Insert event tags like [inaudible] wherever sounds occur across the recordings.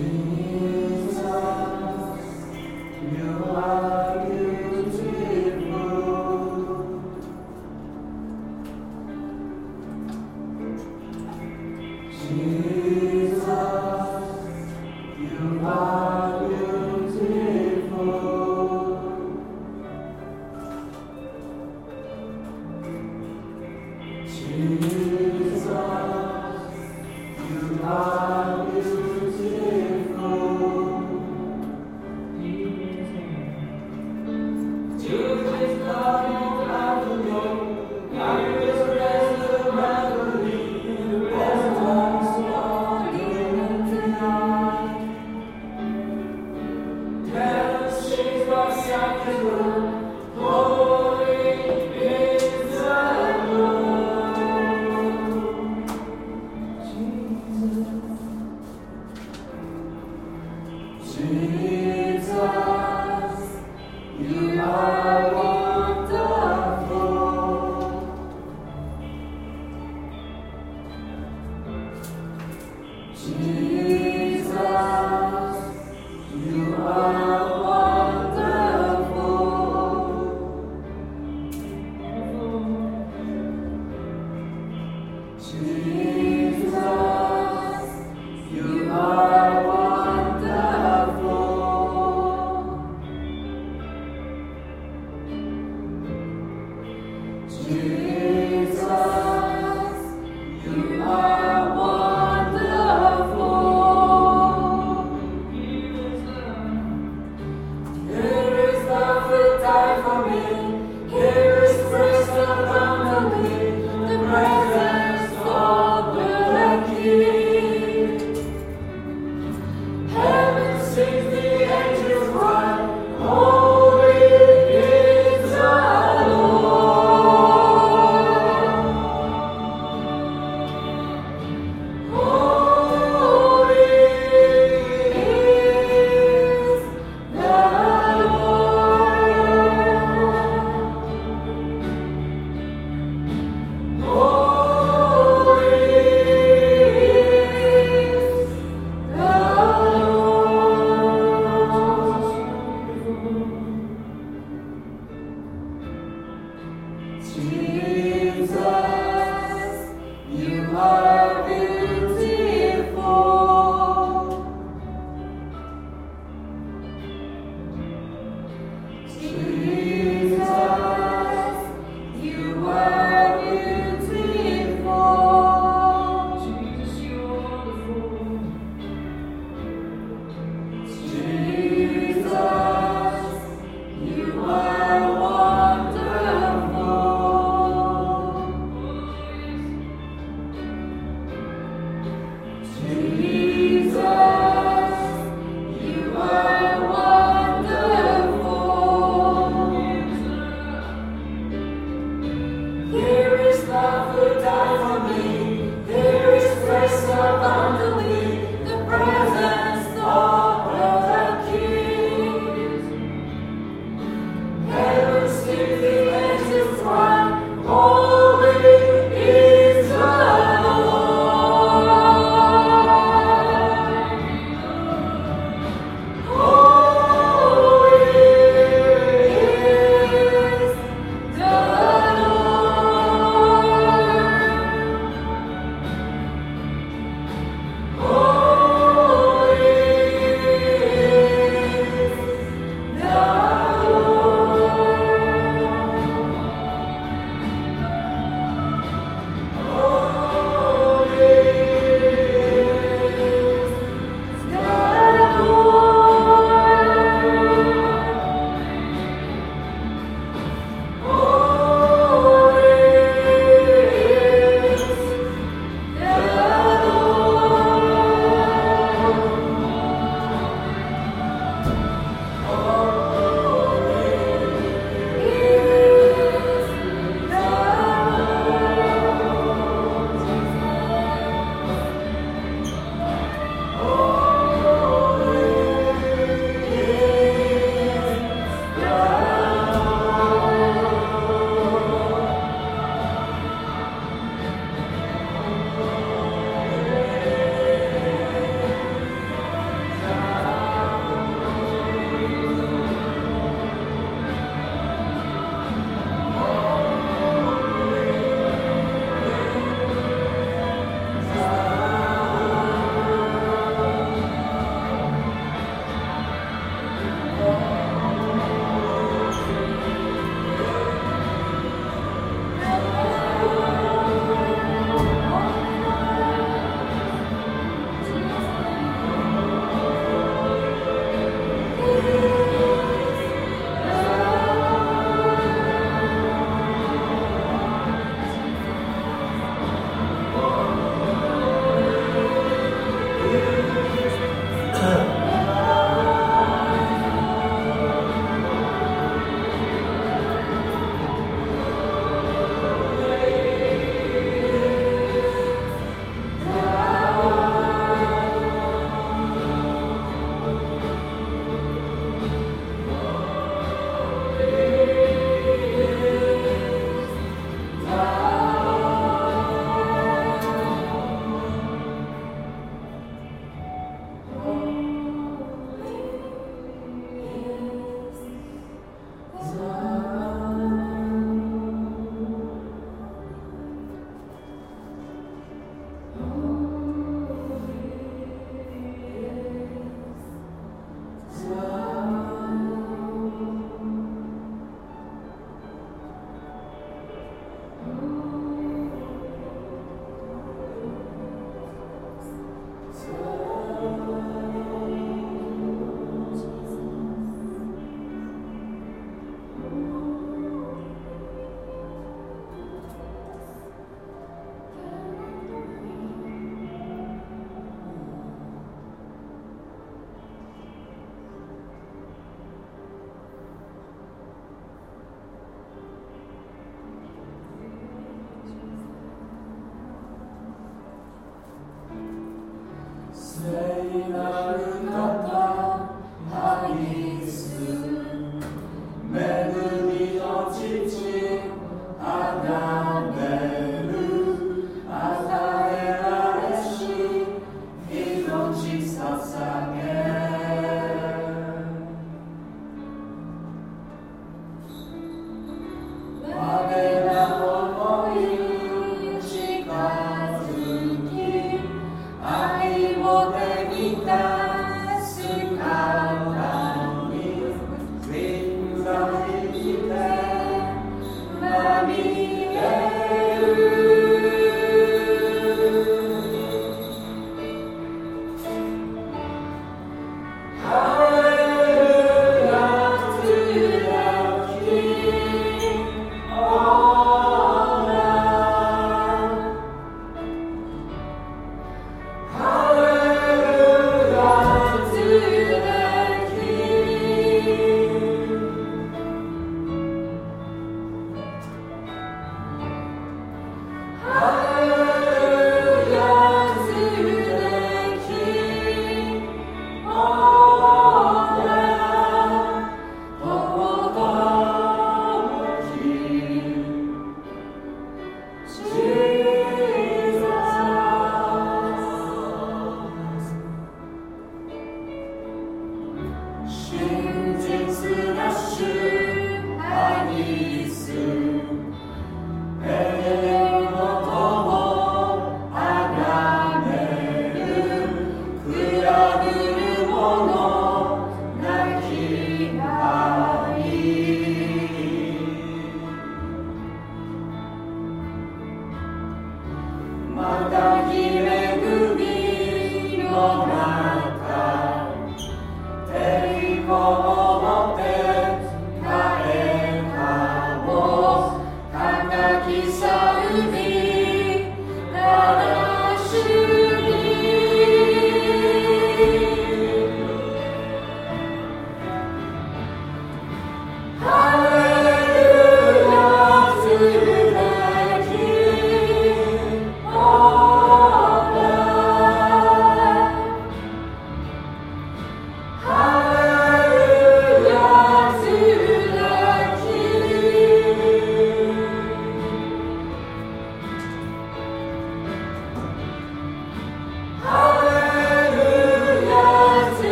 to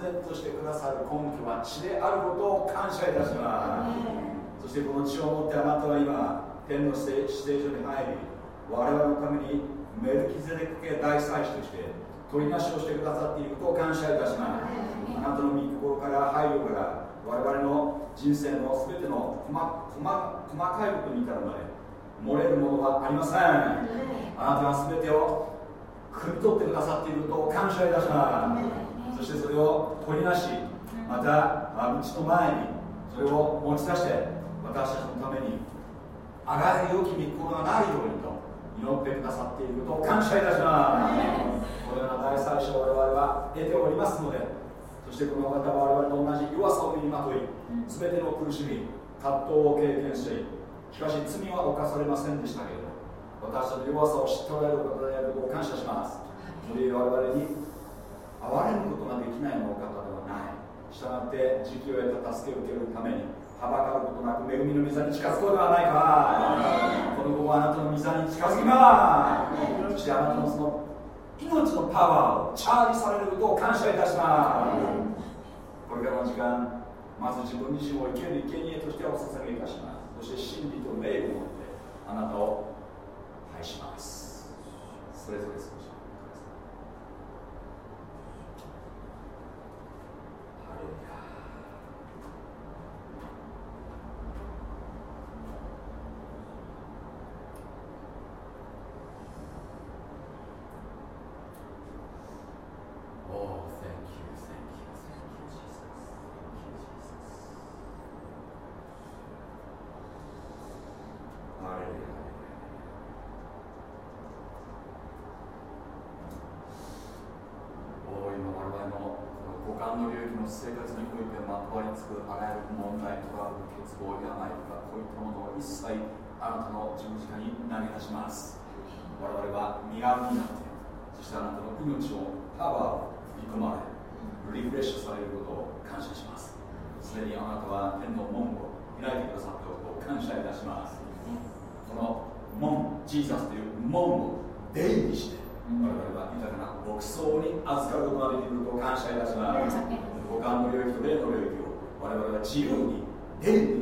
然としてくださる根拠は血であることを感謝いたします、そしてこの血を持ってあなたは今天の指定所に入り我々のためにメルキゼデク系大祭司として取りなしをしてくださっていることを感謝いたします、あなたの御心から配慮から我々の人生の全ての細細かいことに至るまで漏れるものはありません、あなたが全てを汲み取ってくださっていることを感謝いたします。そしてそれを取りなしまた道の前にそれを持ち出して私たちのためにあがゆよ良き御心がないようにと祈ってくださっていることを感謝いたします。このような大祭司を我々は得ておりますのでそしてこの方は我々と同じ弱さを身にまとい全ての苦しみ葛藤を経験ししかし罪は犯されませんでしたけれど私たちの弱さを知っておられる方であることを感謝します。それ我々に憐れむことができないのお方ではない。したがって時期を得た助けを受けるためにはばかることなく恵みの御座に近づこうではないか。この子はあなたの御座に近づきます。そしてあなたのその命のパワーをチャージされることを感謝いたします。これからの時間まず自分自身を生ける生贄としてお捧げいたします。そして真理と霊を持ってあなたを拝します。それぞれ少し生活においてまとわりつくあらゆる問題トラブル欠乏病とかこういったものを一切あなたの十字架に投げ出します。我々は身軽になってそしてあなたの命をパワーを振り込まれリフレッシュされることを感謝します。すでにあなたは天の門を開いてくださったことを感謝いたします。この門ジーザスという門を出入りして我々は豊かな牧草に預かることができることを感謝いたします。五感の領域と霊の領域を我々は自由に出る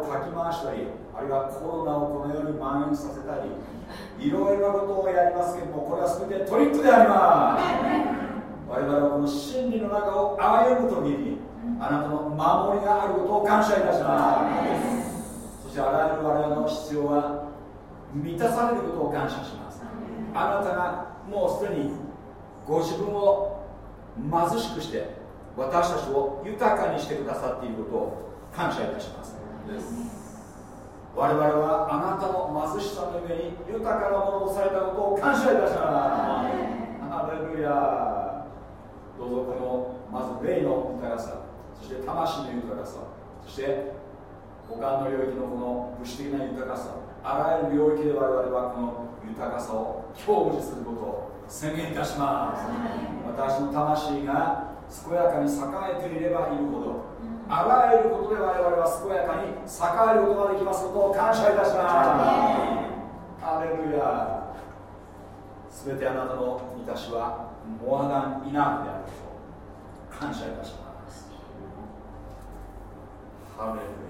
をかき回したりあるいはコロナをこの世に蔓延させたりいろいろなことをやりますけどもこれは全てトリックであります。我々はこの真理の中を歩む時にあなたの守りがあることを感謝いたします。そしてあらゆる我々の必要は満たされることを感謝します。あなたがもうすでにご自分を貧しくして私たちを豊かにしてくださっていることを感謝いたします。我々はあなたの貧しさの上に豊かなものとされたことを感謝いたします。ハレルヤどうぞこのまず霊の豊かさそして魂の豊かさそして他の領域のこの物質的な豊かさあらゆる領域で我々はこの豊かさを享受することを宣言いたします。私の魂が健やかに栄えていればいるほどあらゆることで我々は健やかに栄えることができますことを感謝いたします。アレルヤすべてあなたの満たしはモアナンイナフであることを感謝いたします。ハレルヤ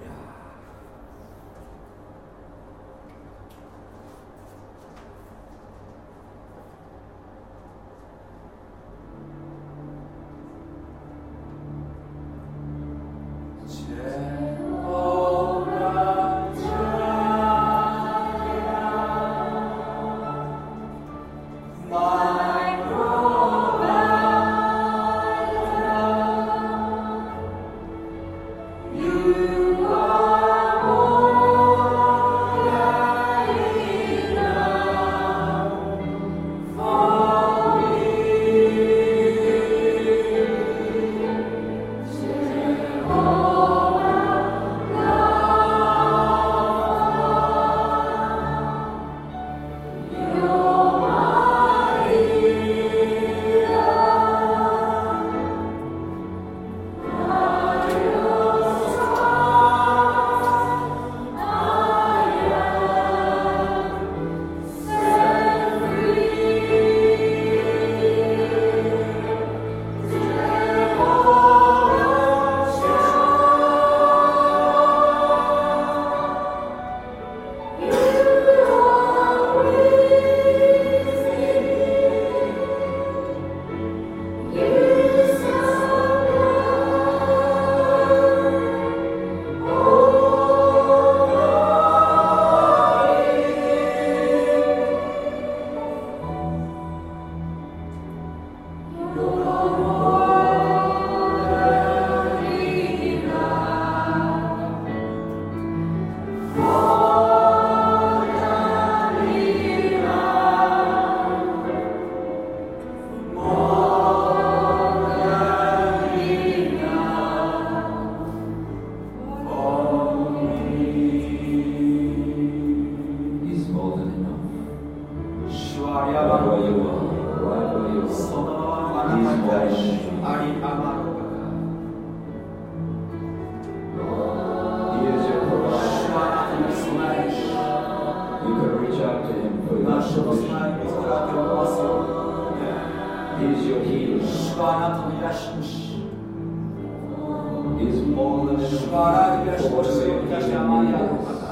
παράγγελες ως εορτές για μάλια ρούχατα.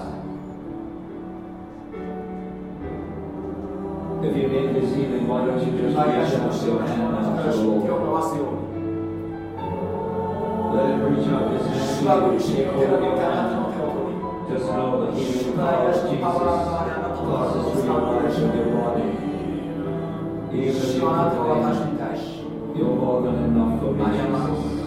Ovviamente sì, nel quadro ci piace la proclamazione. La religione è la religione che abbiamo cantato Just know that he the power of Jesus, causes to your knowledge of your body. The power of your body. Jesus.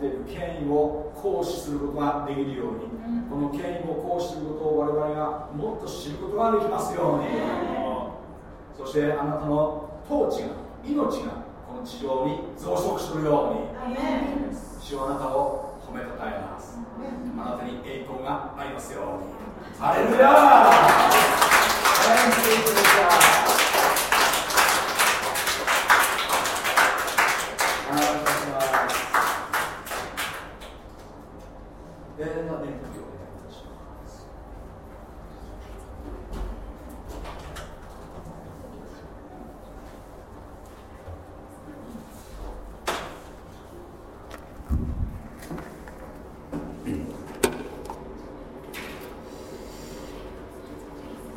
っている権威を行使することができるようにこの権威を行使することを我々がもっと知ることができますように。そしてあなたの統治が命がこの地上に増殖するように。主はあなたを褒めたたえます。あなたに栄光がありますように。ハレルヤえー、まあね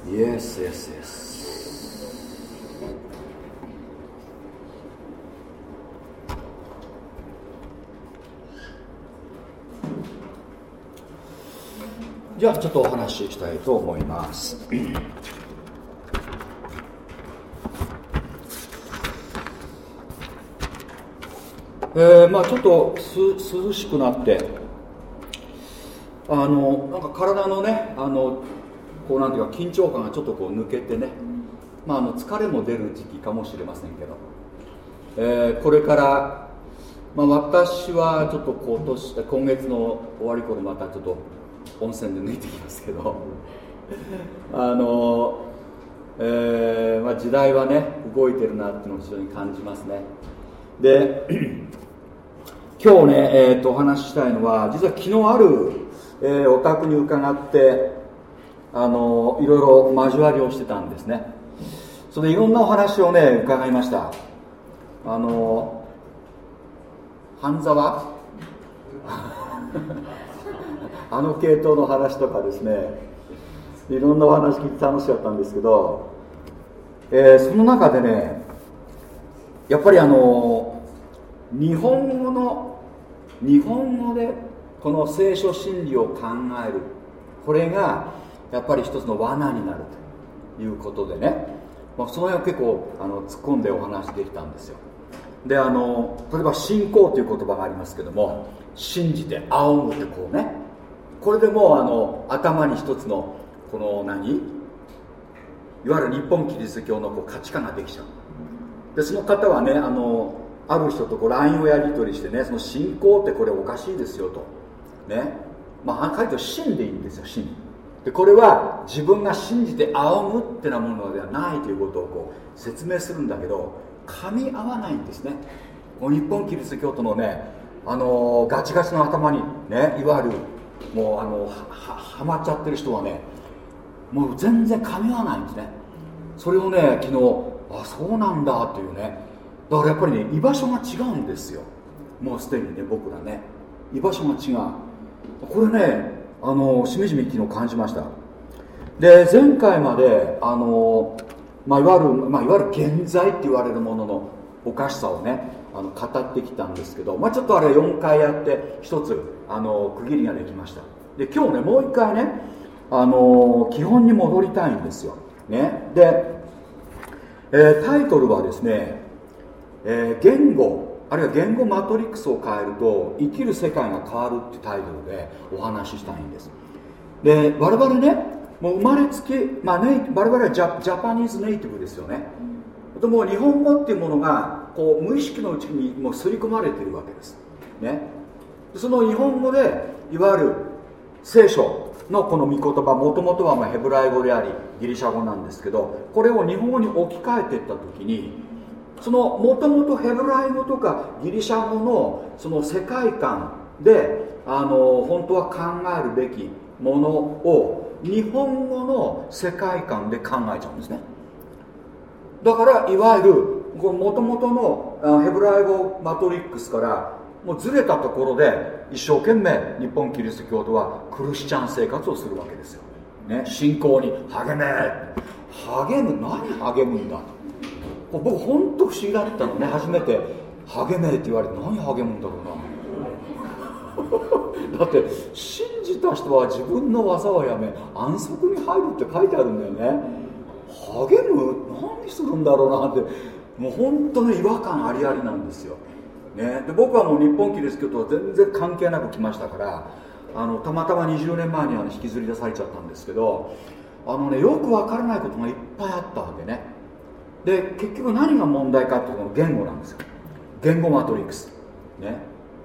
Yes, yes, yes. ちょっとお話ししたいと思います。えー、まあちょっと涼しくなってあのなんか体のねあのこうなんていうか緊張感がちょっとこう抜けてね、まあ、あの疲れも出る時期かもしれませんけど、えー、これから、まあ、私はちょっと今年今月の終わり頃またちょっと温泉で抜いてきますけど。[laughs] あの、えーまあ、時代はね動いてるなっていうのを非常に感じますね。で [clears throat] 今日ね、えー、とお話ししたいのは実は昨日ある、えー、お宅に伺ってあのいろいろ交わりをしてたんですね。それでいろんなお話をね伺いました。あの半沢？あの系統の話とかですねいろんなお話聞いて楽しかったんですけど、えー、その中でねやっぱりあの日本語の日本語でこの聖書真理を考える。これがやっぱり一つの罠になるということでね、まあ、その辺を結構あの突っ込んでお話できたんですよ。であの例えば信仰という言葉がありますけども信じて仰ぐってこうね。これでもうあの頭に一つのこの何？いわゆる日本キリスト教のこう価値観ができちゃう。でその方はねあのある人とこう LINE をやり取りしてねその信仰ってこれおかしいですよと。ね。まあ書いて信でいいんですよ信でこれは自分が信じて仰ぐってなものではないということをこう説明するんだけど噛み合わないんですね。この日本キリスト教徒のねあの、ガチガチの頭にねいわゆるもうあのはまっちゃってる人はねもう全然噛み合わないんですね。それをね昨日あそうなんだっていうね。だからやっぱりね居場所が違うんですよ。もうすでにね僕らね。居場所が違う。これねあのしみじみ昨日感じました。で前回まであの、まあ、いわゆる、まあ、いわゆる現在って言われるもののおかしさをねあの語ってきたんですけど、まあ、ちょっとあれ4回やって一つあの区切りができました。で今日ねもう一回ねあの基本に戻りたいんですよ、ね、で、えー、タイトルはですね、えー、言語あるいは言語マトリックスを変えると生きる世界が変わるってタイトルでお話ししたいんです。で我々ねもう生まれつき、まあ、ね、我々はジャジャパニーズネイティブですよね、とも日本語っていうものがこう無意識のうちにもう刷り込まれてるわけです。ね。その日本語でいわゆる聖書のこの御言葉もともとはまヘブライ語でありギリシャ語なんですけどこれを日本語に置き換えていった時にそのもともとヘブライ語とかギリシャ語のその世界観であの本当は考えるべきものを日本語の世界観で考えちゃうんですね。だからいわゆるもともとのヘブライ語マトリックスからもうずれたところで一生懸命日本キリスト教徒はクリスチャン生活をするわけですよ、ね、信仰に励め。励む？何励むんだ？と僕本当不思議だったのね。初めて励めって言われて何励むんだろうな。[laughs] だって信じた人は自分の技をやめ安息に入るって書いてあるんだよね。励む何するんだろうなって。もう本当に違和感ありありなんですよ、ね、で僕はもう日本キリスト教とは全然関係なく来ましたからあのたまたま20年前にあの引きずり出されちゃったんですけどあのねよくわからないことがいっぱいあったわけね。で結局何が問題かっていうの言語なんですよ。言語マトリックス。ね。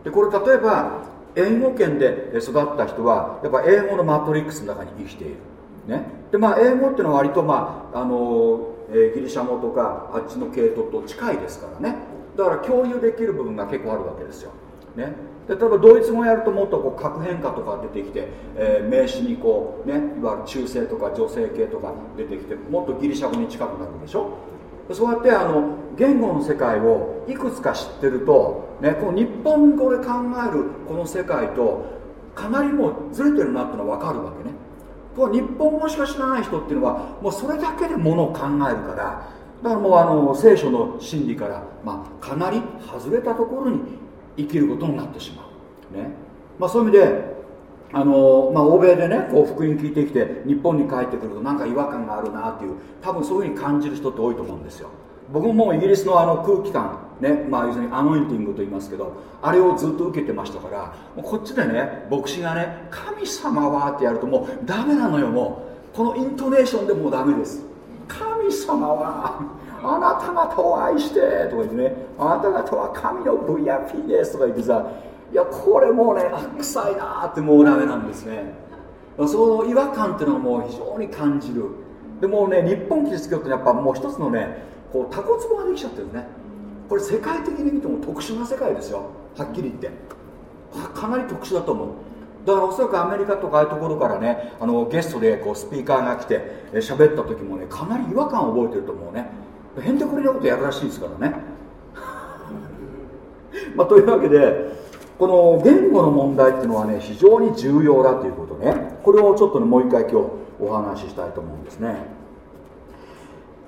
でこれ例えば英語圏で育った人はやっぱ英語のマトリックスの中に生きている。ね。でまあ英語っていうのは割とまああの、えー、ギリシャ語とかあっちの系統と近いですからね。だから共有できる部分が結構あるわけですよ。ね。で例えばドイツ語やるともっとこう核変化とか出てきて、えー、名詞にこうねいわゆる中性とか女性系とか出てきてもっとギリシャ語に近くなるでしょ。そうやってあの言語の世界をいくつか知ってると、ね、この日本語で考えるこの世界とかなりもうずれてるなってのは分かるわけね。と日本語しか知らない人っていうのはもうそれだけでものを考えるからだからもうあの聖書の真理から、まあ、かなり外れたところに生きることになってしまう、ね。まあ、そういう意味であのまあ、欧米でねこう福音聞いてきて日本に帰ってくるとなんか違和感があるなっていう多分そういうふうに感じる人って多いと思うんですよ。僕もイギリスのあの空気感ねまあ要するにアノインティングと言いますけどあれをずっと受けてましたからこっちでね牧師がね神様はってやるともうダメなのよもう。このイントネーションでもうダメです。神様はあなた方を愛してとか言ってねあなた方は神の VIP ですとか言ってさいやこれもうね臭いなってもうダメなんですね。その違和感っていうのはもう非常に感じる。でもうね日本キリスト教ってやっぱもう一つのねこうタコツボができちゃってるね。これ世界的に見ても特殊な世界ですよ。はっきり言って。かなり特殊だと思う。だからおそらくアメリカとかああいうところからねあのゲストでこうスピーカーが来て喋った時もねかなり違和感を覚えてると思うね。へんてこりなことやるらしいですからね。[laughs] まあというわけでこの言語の問題っていうのはね非常に重要だということね。これをちょっとねもう一回今日お話ししたいと思うんですね。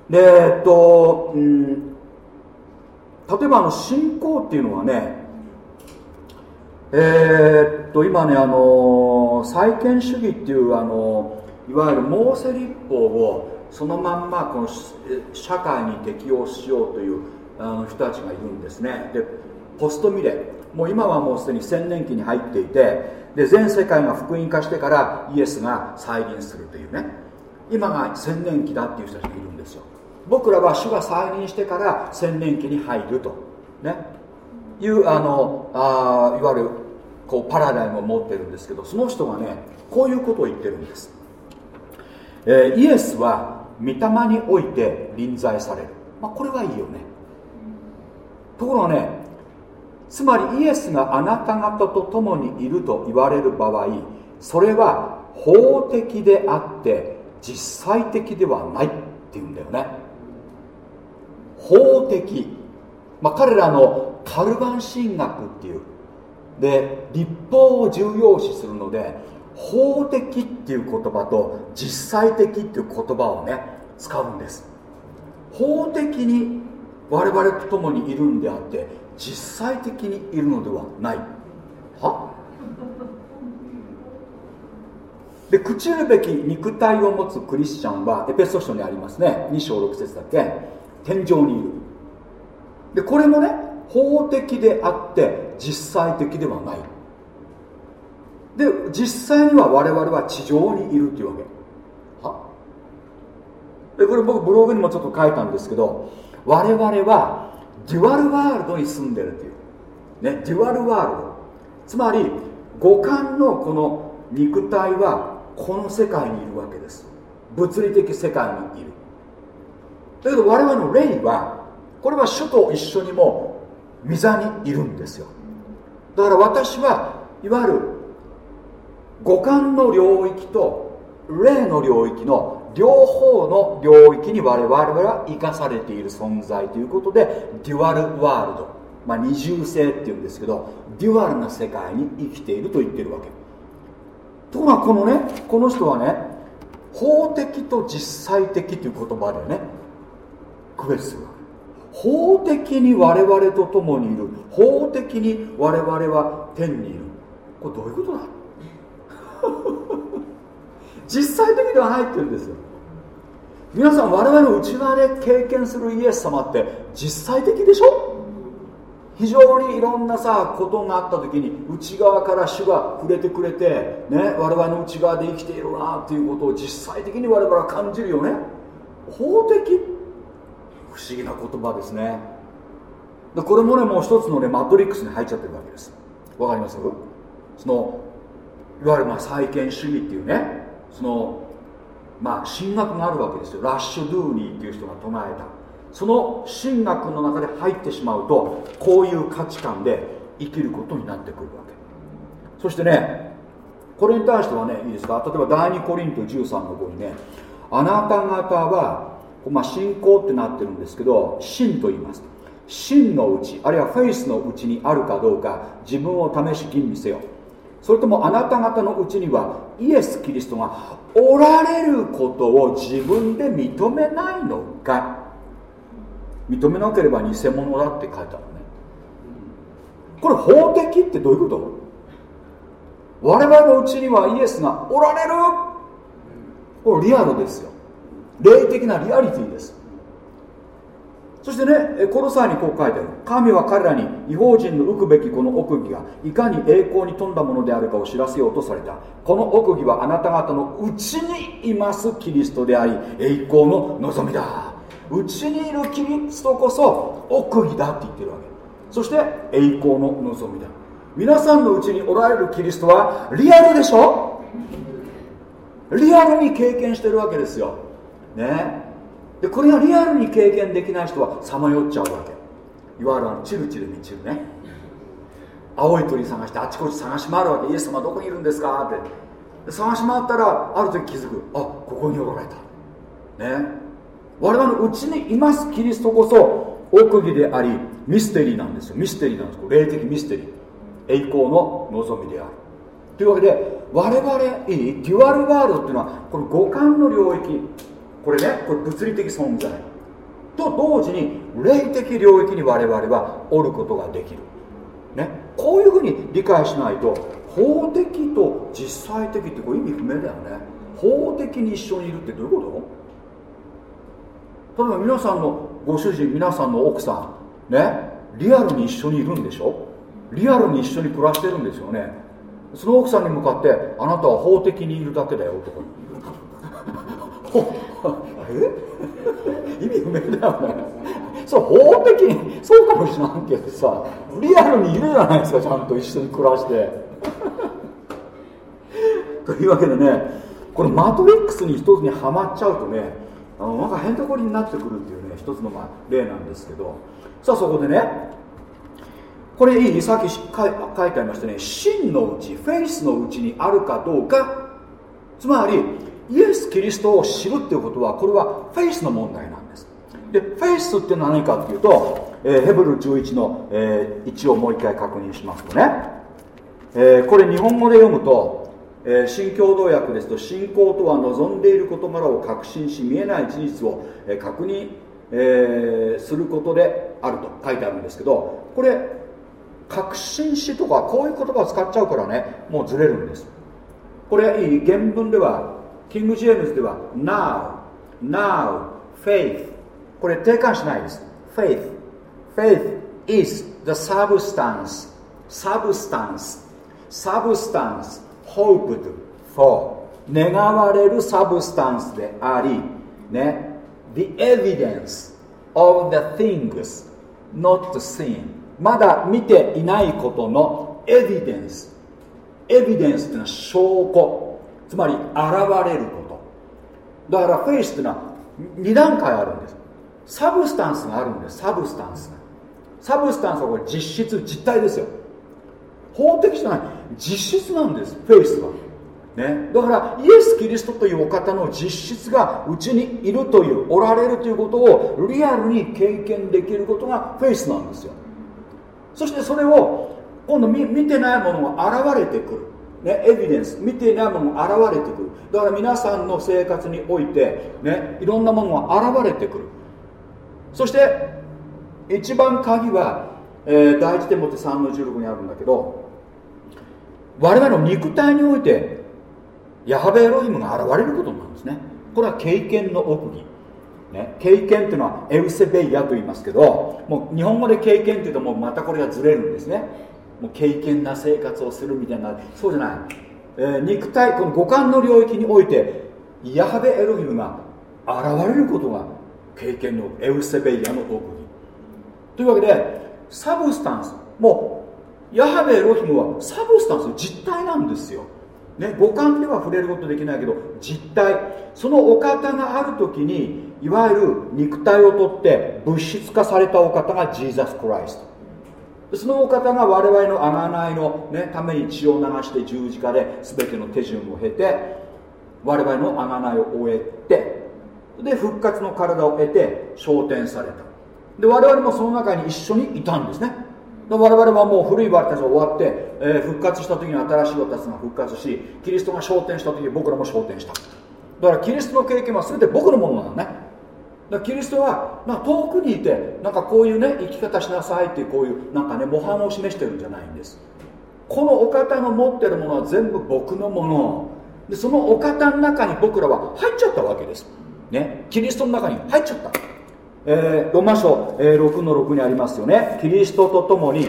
でえっと、うん、例えばあの信仰っていうのはねえー、っと今ねあの再建主義っていうあのいわゆるモーセ立法をそのまんまこの社会に適用しようというあの人たちがいるんですね。でポストミレもう今はもうすでに千年期に入っていてで全世界が福音化してからイエスが再臨するというね。今が千年期だっていう人たちがいるんですよ。僕らは主が再臨してから千年期に入ると。ね。いうあのあいわゆるこうパラダイムを持ってるんですけどその人がねこういうことを言ってるんです、えー、イエスは御霊において臨在される、まあ、これはいいよね。ところがねつまりイエスがあなた方と共にいると言われる場合それは法的であって実際的ではないっていうんだよね。法的、まあ、彼らのカルバン神学っていう。で立法を重要視するので法的っていう言葉と実際的っていう言葉をね使うんです。法的に我々と共にいるんであって実際的にいるのではない。は？で朽ちるべき肉体を持つクリスチャンはエペソ書にありますね。2章6節だけ？天井にいる。でこれもね法的であって実際的ではない。で実際には我々は地上にいるっていうわけ。は？でこれ僕ブログにもちょっと書いたんですけど我々はデュアルワールドに住んでるという。ねデュアルワールド。つまり五感のこの肉体はこの世界にいるわけです。物理的世界にいる。だけど我々の霊はこれは主と一緒にも御座にいるんですよ。だから私はいわゆる五感の領域と霊の領域の両方の領域に我々は生かされている存在ということでデュアルワールド、まあ、二重性っていうんですけどデュアルな世界に生きていると言ってるわけ。ところがこのねこの人はね法的と実際的という言葉でね。区別する法的に我々と共にいる。法的に我々は天にいる。これどういうことだ？[laughs] 実際的ではないって言うんですよ。皆さん我々の内側で経験するイエス様って実際的でしょ？非常にいろんなさことがあった時に内側から主が触れてくれて、ね、我々の内側で生きているなっていうことを実際的に我々は感じるよね。法的不思議な言葉ですね。でこれもねもう一つのねマトリックスに入っちゃってるわけです。わかります？そのいわゆるまあ再建主義っていうねそのまあ神学があるわけですよ。ラッシュ・ドゥーニーっていう人が唱えた。その神学の中で入ってしまうとこういう価値観で生きることになってくるわけ。そしてねこれに対してはねいいですか？例えば第2コリント13の5にねあなた方は、まあ、信仰ってなってるんですけど真と言います。真のうちあるいはフェイスのうちにあるかどうか自分を試し吟味せよ。それともあなた方のうちにはイエス・キリストがおられることを自分で認めないのか。認めなければ偽物だって書いてあるね。これ法的ってどういうこと？我々のうちにはイエスがおられる。これリアルですよ。霊的なリアリティです。そしてねコロサーにこう書いてある神は彼らに違法人の浮くべきこの奥義がいかに栄光に富んだものであるかを知らせようとされた。この奥義はあなた方のうちにいますキリストであり栄光の望みだ。うちにいるキリストこそ奥義だって言ってるわけ。そして栄光の望みだ。皆さんのうちにおられるキリストはリアルでしょ？リアルに経験してるわけですよ。ね。でこれがリアルに経験できない人はさまよっちゃうわけ。いわゆるあのチルチル満ちるね。青い鳥探してあちこち探し回るわけ。イエス様どこにいるんですかって。探し回ったらある時気づく。あここにおられた。ね。我々のうちにいますキリストこそ奥義でありミステリーなんですよ。ミステリーなんです。霊的ミステリー。栄光の望みである。というわけで我々いい？デュアルワールドっていうのはこの五感の領域。これねこれ物理的存在。と同時に霊的領域に我々はおることができる、ね、こういうふうに理解しないと法的と実際的ってこれ意味不明だよね。法的に一緒にいるってどういうこと？例えば皆さんのご主人皆さんの奥さんね。リアルに一緒にいるんでしょ？リアルに一緒に暮らしてるんですよね。その奥さんに向かってあなたは法的にいるだけだよとか。[laughs] 意味不明だよね。そう法的にそうかもしれないけどさリアルにいるじゃないですかちゃんと一緒に暮らして。[laughs] というわけでねこのマトリックスに一つにはまっちゃうとねあのなんかへんてこりになってくるっていうね一つのまあ例なんですけど。さあそこでねこれいい？さっき書いてありましたね。真のうちフェイスのうちにあるかどうか。つまりイエス・キリストを知るっていうことはこれはフェイスの問題なんです。でフェイスって何かっていうと、えー、ヘブル11の、えー、1をもう一回確認しますとね、えー、これ日本語で読むと、えー、新共同訳ですと信仰とは望んでいる事柄を確信し見えない事実を、え、確認、え、することであると書いてあるんですけどこれ確信しとかこういう言葉を使っちゃうからねもうずれるんです。これ原文ではキング・ジェームズでは Now, Now, Faith これ定冠しないです Faith Faith is the substance substance substance hoped for 願われるサブスタンスでありね The evidence of the things not seen まだ見ていないことのエビデンスエビデンスっていうのは証拠つまり現れること。だからフェイスっていうのは2段階あるんです。 substance があるんです。 substance が。 substance はこれ実質実体ですよ。法的じゃない。実質なんですフェイスは。ね、だからイエス・キリストというお方の実質がうちにいるというおられるということをリアルに経験できることがフェイスなんですよ。そしてそれを今度見てないものが現れてくる。ね、エビデンス見ていないものが現れてくる。だから皆さんの生活において、ね、いろんなものが現れてくる。そして一番鍵は、えー、第一手モて3の16にあるんだけど我々の肉体においてヤハベエロヒムが現れることなんですね。これは経験の奥義。ね、経験っていうのはエウセベイヤと言いますけどもう日本語で経験っていうともうまたこれがずれるんですね。もう経験な生活をするみたいなそうじゃない、えー、肉体この五感の領域においてヤハベエロヒムが現れることが敬虔のエウセベイヤの奥義というわけで substance。もうヤハベエロヒムは substance 実体なんですよ、ね、五感では触れることできないけど実体。そのお方がある時にいわゆる肉体をとって物質化されたお方が Jesus Christ。そのお方が我々の贖いの、ね、ために血を流して十字架で全ての手順を経て我々の贖いを終えてで復活の体を得て昇天された。で我々もその中に一緒にいたんですね。我々はもう古い私が終わって、えー、復活した時に新しい私たちが復活しキリストが昇天した時に僕らも昇天した。だからキリストの経験は全て僕のものなのね。だキリストは、まあ、遠くにいてなんかこういうね生き方しなさいっていうこういうなんかね模範を示してるんじゃないんです。このお方の持ってるものは全部僕のもの。でそのお方の中に僕らは入っちゃったわけです。ね。キリストの中に入っちゃった、えー、ロマ書、えー、6の6にありますよね。キリストと共に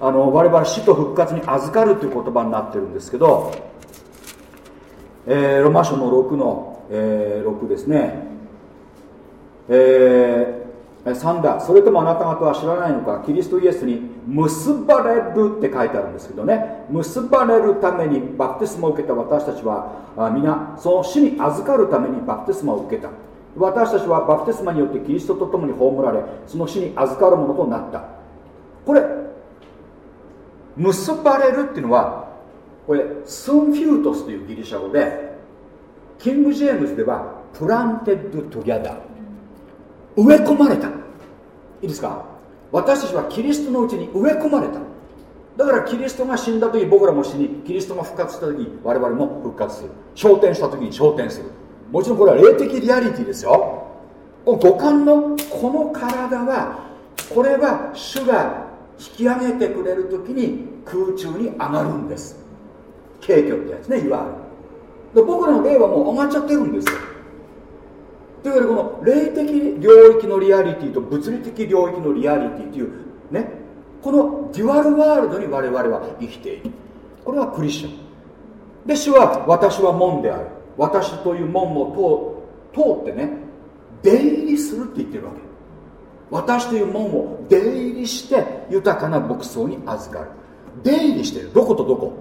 あの我々死と復活に預かるという言葉になってるんですけど、えー、ロマ書の6の、えー、6ですね。えー、3だそれともあなた方は知らないのか？キリストイエスに結ばれるって書いてあるんですけどね。結ばれるためにバプテスマを受けた私たちは皆その死に預かるためにバプテスマを受けた。私たちはバプテスマによってキリストと共に葬られその死に預かるものとなった。これ結ばれるっていうのはこれスンフュートスというギリシャ語で King James では planted together。植え込まれた。いいですか？私たちはキリストのうちに植え込まれた。だからキリストが死んだ時僕らも死にキリストが復活した時我々も復活する。昇天した時に昇天する。もちろんこれは霊的リアリティですよ。この五感のこの体はこれは主が引き上げてくれる時に空中に上がるんです。軽挙ってやつねいわゆる。で僕らの霊はもう上がっちゃってるんですよ。というわけでこの霊的領域のリアリティと物理的領域のリアリティというねこのデュアルワールドに我々は生きている。これはクリスチャン。で主は私は門である。私という門も通通ってね出入りするって言ってるわけ。私という門を出入りして豊かな牧草に預かる。出入りしてる。どことどこ？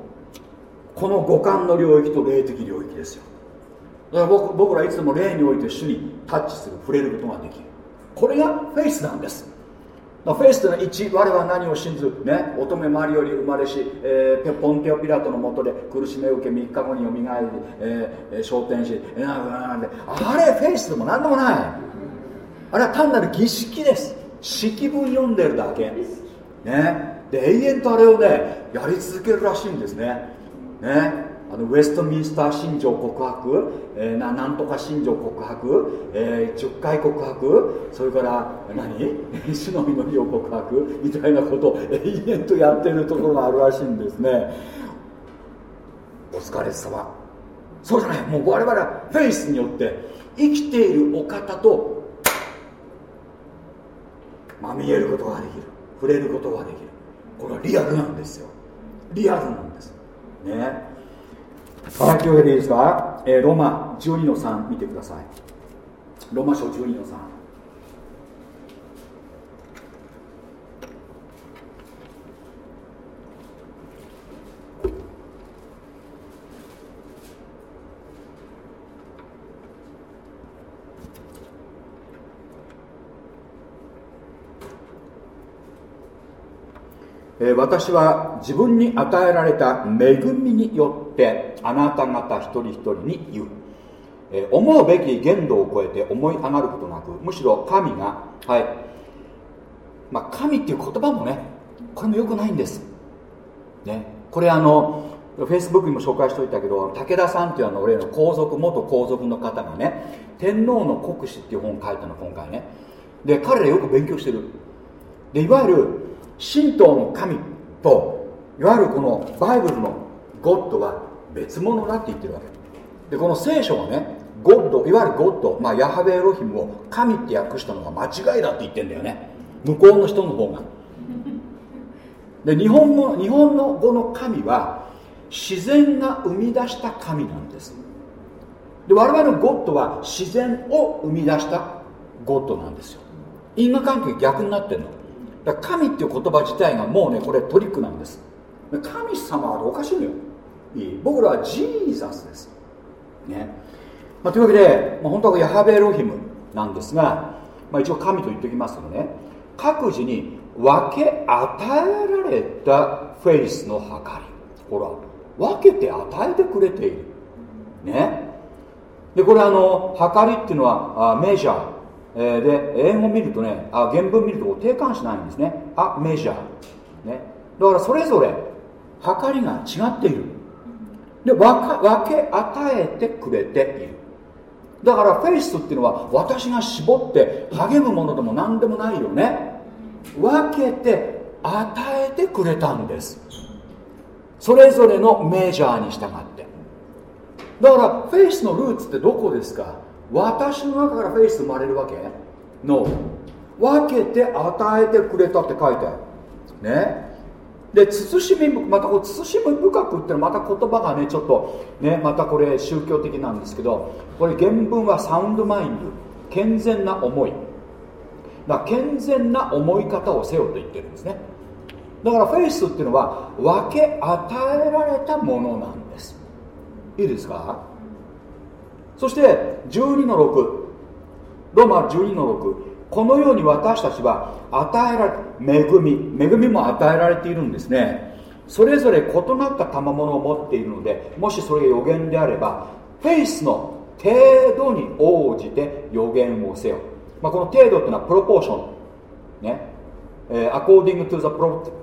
この五感の領域と霊的領域ですよ。だから僕僕らいつでも霊において主にタッチする触れることができる。これがフェイスなんです。フェイスというのは1我は何を信ずね？乙女マリオに生まれし、えー、ポンテオピラトのもとで苦しめを受け3日後によみがえり、えー、昇天し、えー、なんであれフェイスでも何でもない。あれは単なる儀式です。式文読んでるだけ。ね？で永遠とあれをねやり続けるらしいんですね。ね？あのウェストミンスター信条告白、えー、ななんとか信条告白、えー、10回告白それから何？主の祈りを告白みたいなことを永遠とやってるところがあるらしいんですね。お疲れ様。そうじゃない。もう我々はフェイスによって生きているお方と、まあ、見えることができる。触れることができる。これはリアルなんですよ。リアルなんです。ね。はい、というわけでいいですか、えー、ローマ12の3見てください。ローマ書12の3私は自分に与えられた恵みによってあなた方一人一人に言う、え思うべき限度を超えて思い上がることなくむしろ神がはい。まあ神っていう言葉もねこれもよくないんです。ね。これあのフェイスブックにも紹介しておいたけど武田さんっていうあの俺の皇族元皇族の方がね天皇の国史っていう本を書いたの今回ね。で彼らよく勉強してる。でいわゆる神道の神といわゆるこのバイブルのゴッドは別物だって言ってるわけ。でこの聖書はねゴッドいわゆるゴッド、まあ、ヤハベエロヒムを神って訳したのが間違いだって言ってんだよね。向こうの人の方が。で日本語日本の語の神は自然が生み出した神なんです。で我々のゴッドは自然を生み出したゴッドなんですよ。因果関係逆になってるの。だ神っていう言葉自体がもうねこれトリックなんです。神様はおかしいのよ。いい。僕らはジーザスです。ね、まあ、というわけで、まあ、本当はヤハベロヒムなんですが、まあ、一応神と言っておきますけどね。各自に分け与えられたフェイスの計り。ほら分けて与えてくれている。ね。でこれあの計りっていうのはあメジャー、えー、で英語見るとねあ原文見ると定冠しないんですね。あメジャーね。だからそれぞれ計りが違っている。で分分け与えてくれている。だからフェイスっていうのは私が絞って励むものでも何でもないよね。分けて与えてくれたんです。それぞれのメジャーに従って。だからフェイスのルーツってどこですか？私の中からフェイス生まれるわけ？の分けて与えてくれたって書いてある。ね？で慎みまたこう慎み深くってまた言葉がねちょっとねまたこれ宗教的なんですけどこれ原文はサウンドマインド。健全な思い。だ健全な思い方をせよと言ってるんですね。だからフェイスっていうのは分け与えられたものなんです。いいですか？そして12の6ローマ12の6このように私たちは与えられ恵み恵みも与えられているんですね。それぞれ異なった賜物を持っているのでもしそれが予言であればフェイスの程度に応じて予言をせよ。まあ、この程度っていうのはプロポーション。ね、えー、according to the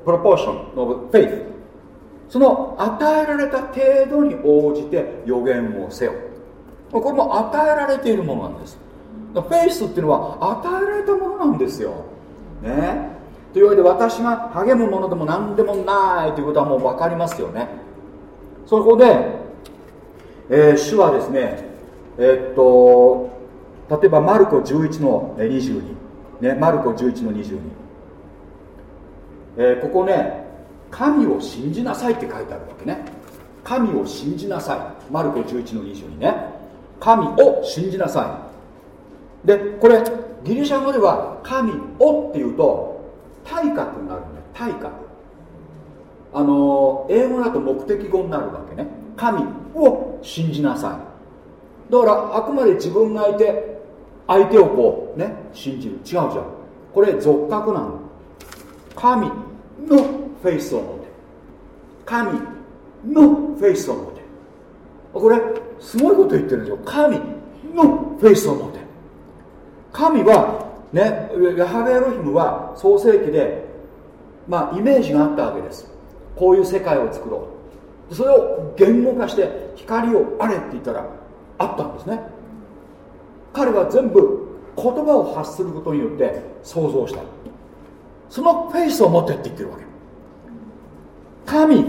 proportion of faith その与えられた程度に応じて予言をせよ。これも与えられているものなんです。フェイスっていうのは与えられたものなんですよ。ね。というわけで私が励むものでも何でもないということはもう分かりますよね。そこで、えー、主はですねえー、っと例えばマルコ11の22、ね、マルコ11の22、えー、ここね神を信じなさいって書いてあるわけね。神を信じなさい。マルコ11の22ね。神を信じなさい。でこれギリシャ語では神をっていうと体格になるんだよ体格あの英語だと目的語になるわけね。神を信じなさい。だからあくまで自分がいて相手をこうね信じる。違うじゃん。これ俗格なの。神のフェイスを持て。神のフェイスを持て。これすごいこと言ってるんですよ。神のフェイスを持って。神はねヤハベエロヒムは創世記でまあイメージがあったわけです。こういう世界を作ろう。それを言語化して光をあれって言ったらあったんですね。彼は全部言葉を発することによって創造した。そのフェイスを持ってって言ってるわけ。神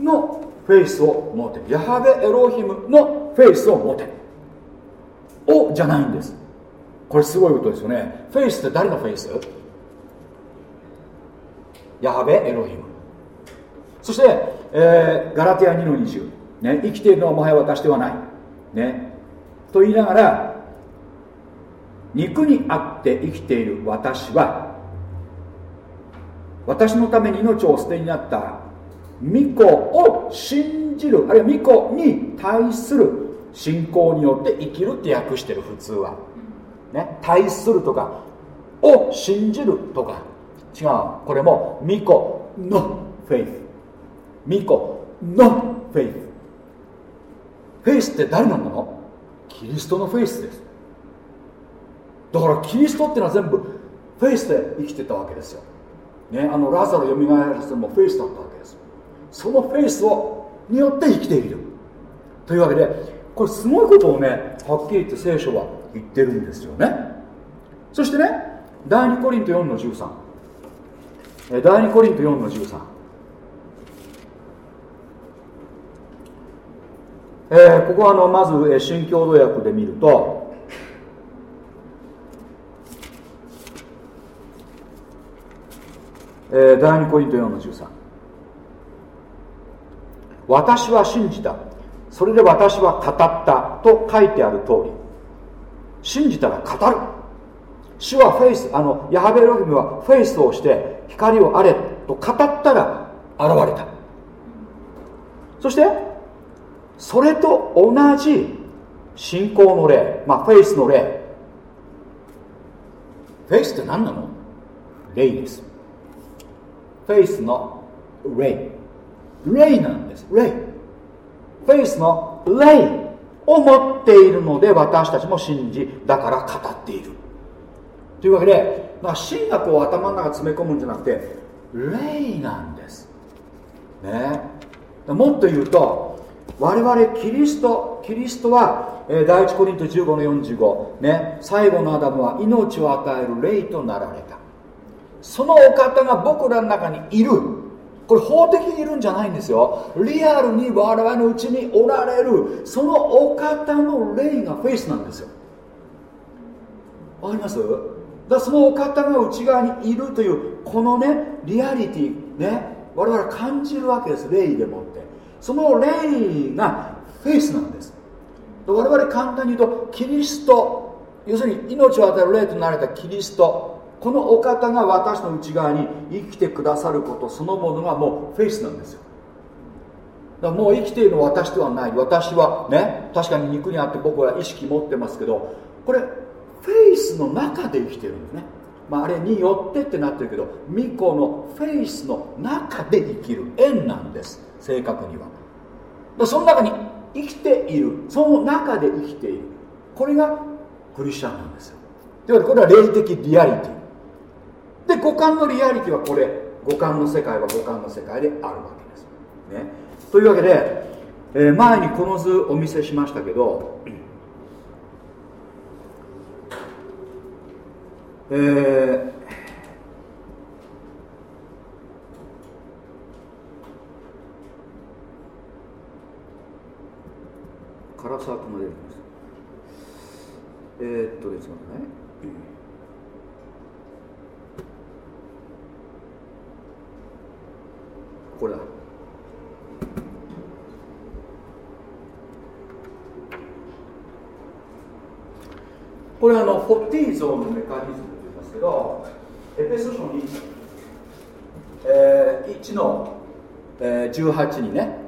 のフェイスを持て。ヤハベエロヒムのフェイスを持て。をじゃないんです。これすごいことですよね。フェイスって誰のフェイス？ヤハベエロヒム。そして、えー、ガラティア2の20、ね、生きているのはもはや私ではない、ね、と言いながら肉にあって生きている私は私のために命を捨てになった巫女を信じるあるいは巫女に対する信仰によって生きるって訳してる普通は、ね、対するとかを信じるとか。違う。これも巫女のフェイス。巫女のフェイス。フェイスって誰のもの？キリストのフェイスです。だからキリストっていうのは全部フェイスで生きてたわけですよ、ね、あのラザロよみがえらせるもフェイスだったわけですそのフェイスをによって生きている。というわけでこれすごいことをねはっきり言って聖書は言ってるんですよね。そしてね第2コリント4の13第2コリント4の13えー、ここはあのまず、え新共同訳で見ると、えー、第2コリント4の13私は信じた。それで私は語ったと書いてある通り。信じたら語る。主はフェイスあのヤハベロヒムはフェイスをして光をあれと語ったら現れた。そしてそれと同じ信仰の霊まあフェイスの霊。フェイスって何なの？霊です。フェイスの霊。霊なんです。霊フェイスの霊を持っているので私たちも信じだから語っている。というわけでまあ神学を頭の中詰め込むんじゃなくて霊なんです。ね。もっと言うと我々キリストキリストは、え、第一コリント15の45、ね、最後のアダムは命を与える霊となられた。そのお方が僕らの中にいる。これ法的にいるんじゃないんですよ。リアルに我々のうちにおられるそのお方の霊がフェイスなんですよ。わかります？だそのお方が内側にいるというこのねリアリティね我々感じるわけです。霊でもって。その霊がフェイスなんです。我々簡単に言うとキリスト。要するに命を与える霊となれたキリスト。このお方が私の内側に生きてくださることそのものがもうフェイスなんですよ。だからもう生きているのは私ではない。私はね確かに肉にあって僕は意識持ってますけどこれフェイスの中で生きてるんですね、まあ、あれによってってなってるけど巫女のフェイスの中で生きる。縁なんです。正確には。だその中に生きている。その中で生きている。これがクリスチャンなんですよ。というわけでこれは霊的リアリティ。で五感のリアリティはこれ。五感の世界は五感の世界であるわけです、ね、というわけで、えー、前にこの図お見せしましたけどえー、唐沢君が出てきます。えー、っとですね。これだ。これあのフォッティー像のメカニズムと言いますけどエペソ書に、えー、1の、えー、18にね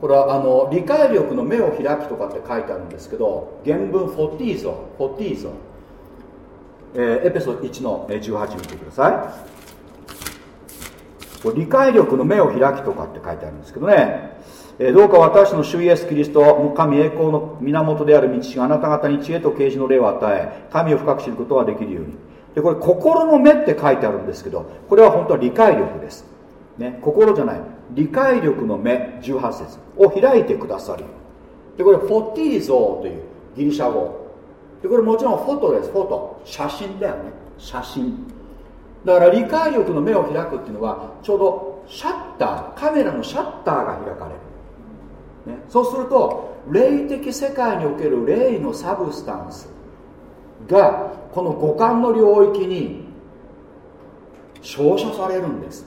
これはあの理解力の目を開きとかって書いてあるんですけど原文フォッティー像フォッティー像、えー、エペソ1の18見てください。理解力の目を開きとかって書いてあるんですけどね、えどうか私の主イエス・キリストの神栄光の源である道があなた方に知恵と啓示の霊を与え神を深く知ることができるように。でこれ心の目って書いてあるんですけどこれは本当は理解力です、ね、心じゃない。理解力の目18節。を開いてくださるでこれフォティーゾーというギリシャ語。でこれもちろんフォトです。フォト。写真だよね。写真。だから理解力の目を開くっていうのはちょうどシャッターカメラのシャッターが開かれる、ね、そうすると霊的世界における霊のサブスタンスがこの五感の領域に照射されるんです。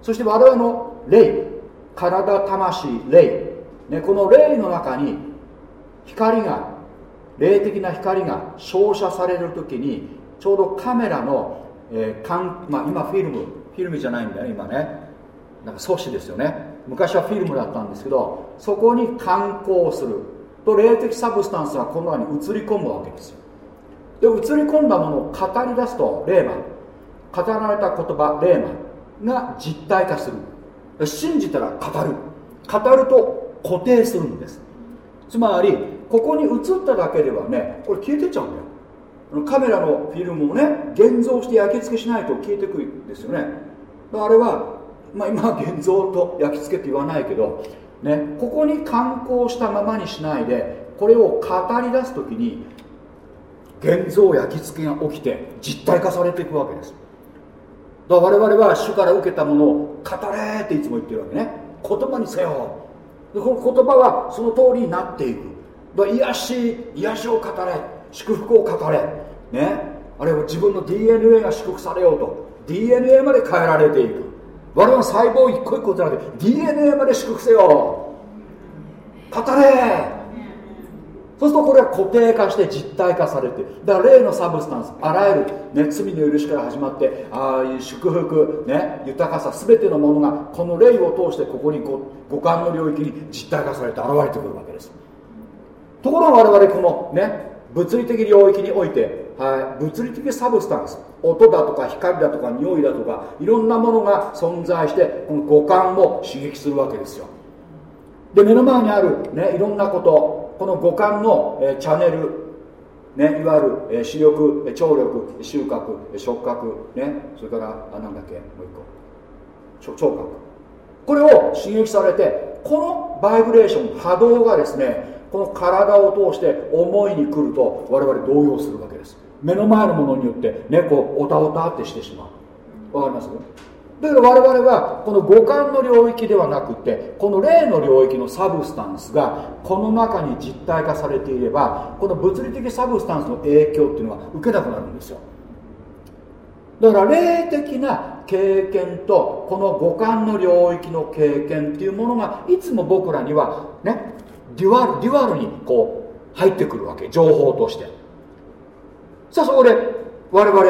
そして我々の霊体魂霊、ね、この霊の中に光が霊的な光が照射される時にちょうどカメラのえーかんまあ、今フィルムフィルムじゃないんだよね今ね。なんか素子ですよね。昔はフィルムだったんですけどそこに観光する。と霊的サブスタンスがこの中に映り込むわけですよ。で映り込んだものを語り出すと霊魔語られた言葉霊魔が実体化する。信じたら語る。語ると固定するんです。つまりここに映っただけではねこれ消えてっちゃうんだよ。カメラのフィルムをね現像して焼き付けしないと消えてくるんですよね。あれは、まあ、今は現像と焼き付けって言わないけど、ね、ここに観光したままにしないでこれを語り出す時に現像焼き付けが起きて実体化されていくわけです。だから我々は主から受けたものを語れっていつも言ってるわけね。言葉にせよ。でこの言葉はその通りになっていく。だから癒し癒しを語れ。祝福を語れねあるいは自分の DNA が祝福されようと DNA まで変えられていく。我々の細胞一個一個じゃなくて DNA まで祝福せよ。語れ。そうするとこれは固定化して実体化されてだから霊の substance あらゆる、ね、罪の許しから始まってああいう祝福、ね、豊かさ全てのものがこの霊を通してここに五感の領域に実体化されて現れてくるわけです。ところが我々このね物理的領域において、はい、物理的 substance。音だとか光だとか匂いだとかいろんなものが存在してこの五感を刺激するわけですよ。で目の前にある、ね、いろんなことこの五感の、えチャンネル、ね、いわゆる、え視力聴力収穫触覚、ね、それからあなんだっけもう一個。聴覚。これを刺激されてこのバイブレーション波動がですねこの体を通して思いに来ると我々動揺するわけです。目の前のものによって猫をおたおたってしてしまう。わかります？だから我々はこの五感の領域ではなくてこの霊の領域の substance がこの中に実体化されていればこの物理的 substance の影響っていうのは受けなくなるんですよ。だから霊的な経験とこの五感の領域の経験っていうものがいつも僕らにはね dual dual にこう入ってくるわけ情報として。さあそこで我々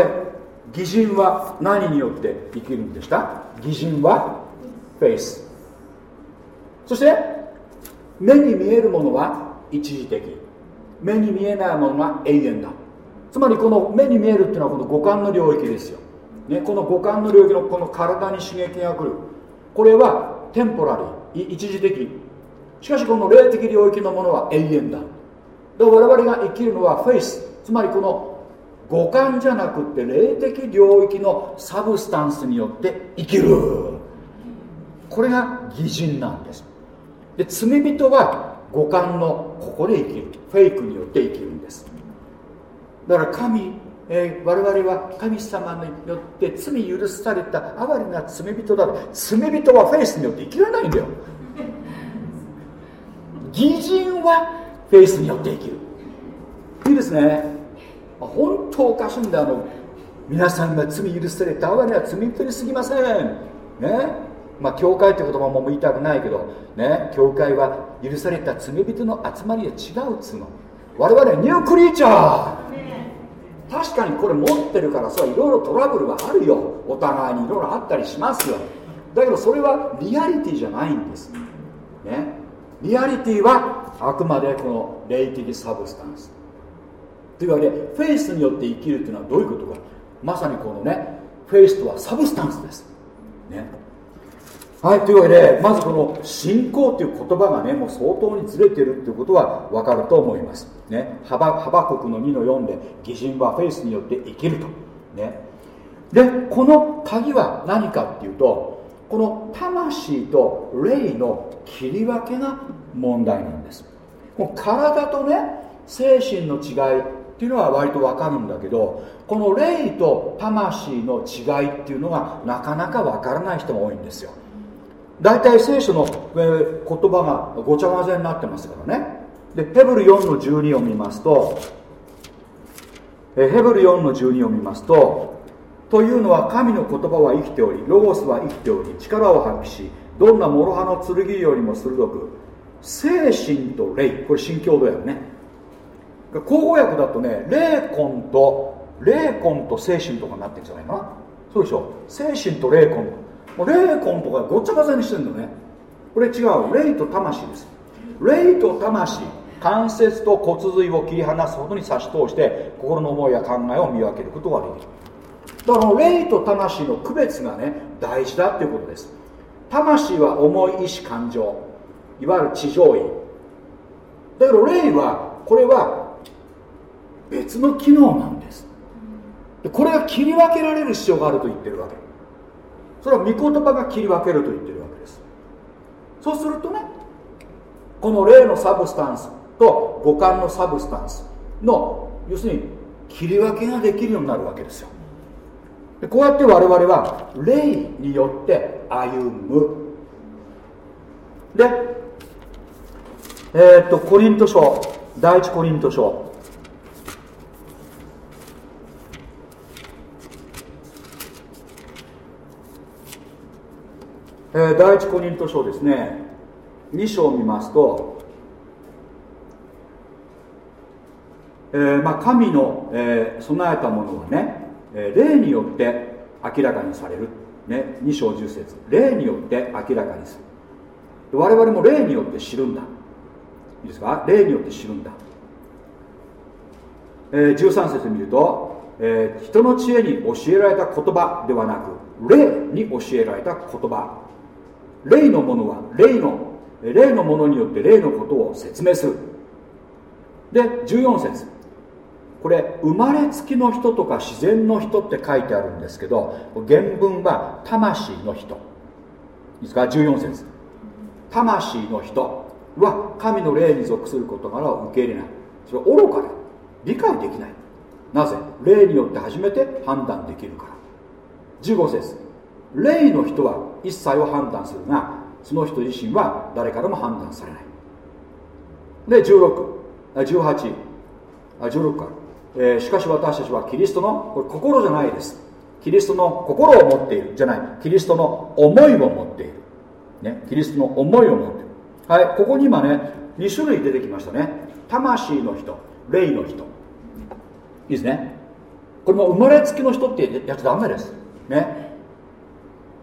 偽人は何によって生きるんでした？偽人はフェイス。そして目に見えるものは一時的。目に見えないものは永遠だ。つまりこの目に見えるっていうのはこの五感の領域ですよ、ね、この五感の領域のこの体に刺激が来る。これはテンポラリー。一時的。しかしこの霊的領域のものは永遠だ。だから我々が生きるのはフェイス。つまりこの五感じゃなくて霊的領域の substance によって生きる。これが義人なんです。で罪人は五感のここで生きる。フェイクによって生きるんです。だから神、えー、我々は神様によって罪許された哀れな罪人だ。罪人はフェイスによって生きられないんだよ。義人はフェイスによって生きる。いいですね。本当おかしいんだあの皆さんが罪許された哀れは罪人にすぎません。ね。まあ教会って言葉も言いたくないけどね。教会は許された罪人の集まりで違うっつうの我々はニュークリーチャー。確かにこれ持ってるからさいろいろトラブルはあるよ。お互いにいろいろあったりしますよ。だけどそれはリアリティじゃないんです。ね。リアリティはあくまでこの霊的 substance。というわけでフェイスによって生きるっていうのはどういうことか。まさにこのね faith とは substance です。ね。はいというわけでまずこの信仰っていう言葉がねもう相当にずれてるっていうことは分かると思います。ね。ハバクク の2の4で義人はフェイスによって生きると。ね。でこの鍵は何かっていうとこの魂と霊の切り分けが問題なんです。もう体とね精神の違いっていうのは割と分かるんだけどこの霊と魂の違いっていうのがなかなか分からない人が多いんですよ。大体聖書の、えー、言葉がごちゃ混ぜになってますからね。でヘブル4の12を見ますと、え、ヘブル4の12を見ますとというのは神の言葉は生きておりロゴスは生きており力を発揮しどんな諸刃の剣よりも鋭く精神と霊。これ新共同訳ね。口語訳だとね霊魂と霊魂と精神とかになってるんじゃないかな。そうでしょ精神と霊魂。も霊魂とかごっちゃ混ぜにしてるのね。これ違う。霊と魂です。霊と魂。関節と骨髄を切り離すほどに差し通して心の思いや考えを見分けることができる。だから霊と魂の区別がね大事だっていうことです。魂は思い意志感情。いわゆる知情意。だけど霊はこれは別の機能なんです。でこれが切り分けられる必要があると言ってるわけ。それは御言葉が切り分けると言ってるわけです。そうするとねこの霊の substance と五感の substanceの要するに切り分けができるようになるわけですよ。でこうやって我々は霊によって歩む。でえー、っとコリント書第一コリント書。えー、第一コリント書ですね。2章を見ますと、えーまあ、神の、えー、備えたものはね、え、霊によって明らかにされる、ね、2章10節。霊によって明らかにする。我々も霊によって知るんだ。いいですか？霊によって知るんだ、えー、13節見ると、えー、人の知恵に教えられた言葉ではなく霊に教えられた言葉。霊のものは霊の霊のものによって霊のことを説明する。で14節。これ生まれつきの人とか自然の人って書いてあるんですけど原文は魂の人。いいですか？14節。魂の人は神の霊に属する事柄を受け入れない。それは愚かだ理解できない。なぜ？霊によって初めて判断できるから。15節。霊の人は一切を判断するがその人自身は誰からも判断されない。で161816か。らえー、しかし私たちはキリストのこれ心じゃないです。キリストの心を持っている。じゃない。キリストの思いを持っている、ね、キリストの思いを持っている。はい。ここに今ね2種類出てきましたね。魂の人霊の人。いいですね。これも生まれつきの人ってやっちゃダメです。ね。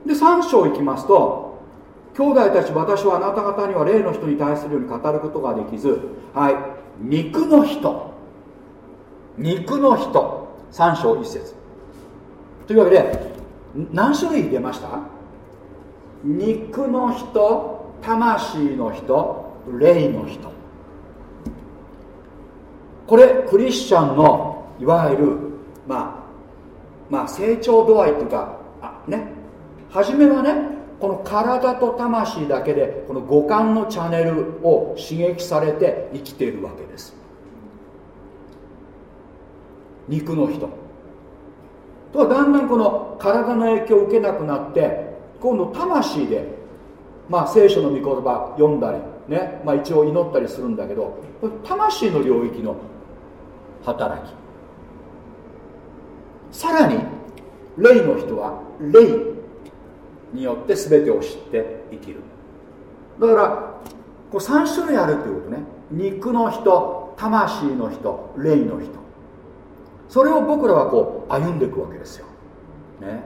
で3章いきますと兄弟たち私はあなた方には霊の人に対するように語ることができずはい。肉の人。肉の人。3章1節。というわけで何種類出ました？肉の人魂の人霊の人。これクリスチャンのいわゆるまあまあ成長度合いというかあね。初めはねこの体と魂だけでこの五感のチャンネルを刺激されて生きているわけです。肉の人。とはだんだんこの体の影響を受けなくなって今度魂でまあ聖書の御言葉読んだりね、まあ、一応祈ったりするんだけど魂の領域の働き。さらに霊の人は霊によって全てを知って生きる。だからこう3種類あるっていうことね。肉の人魂の人霊の人。それを僕らはこう歩んでいくわけですよ、ね、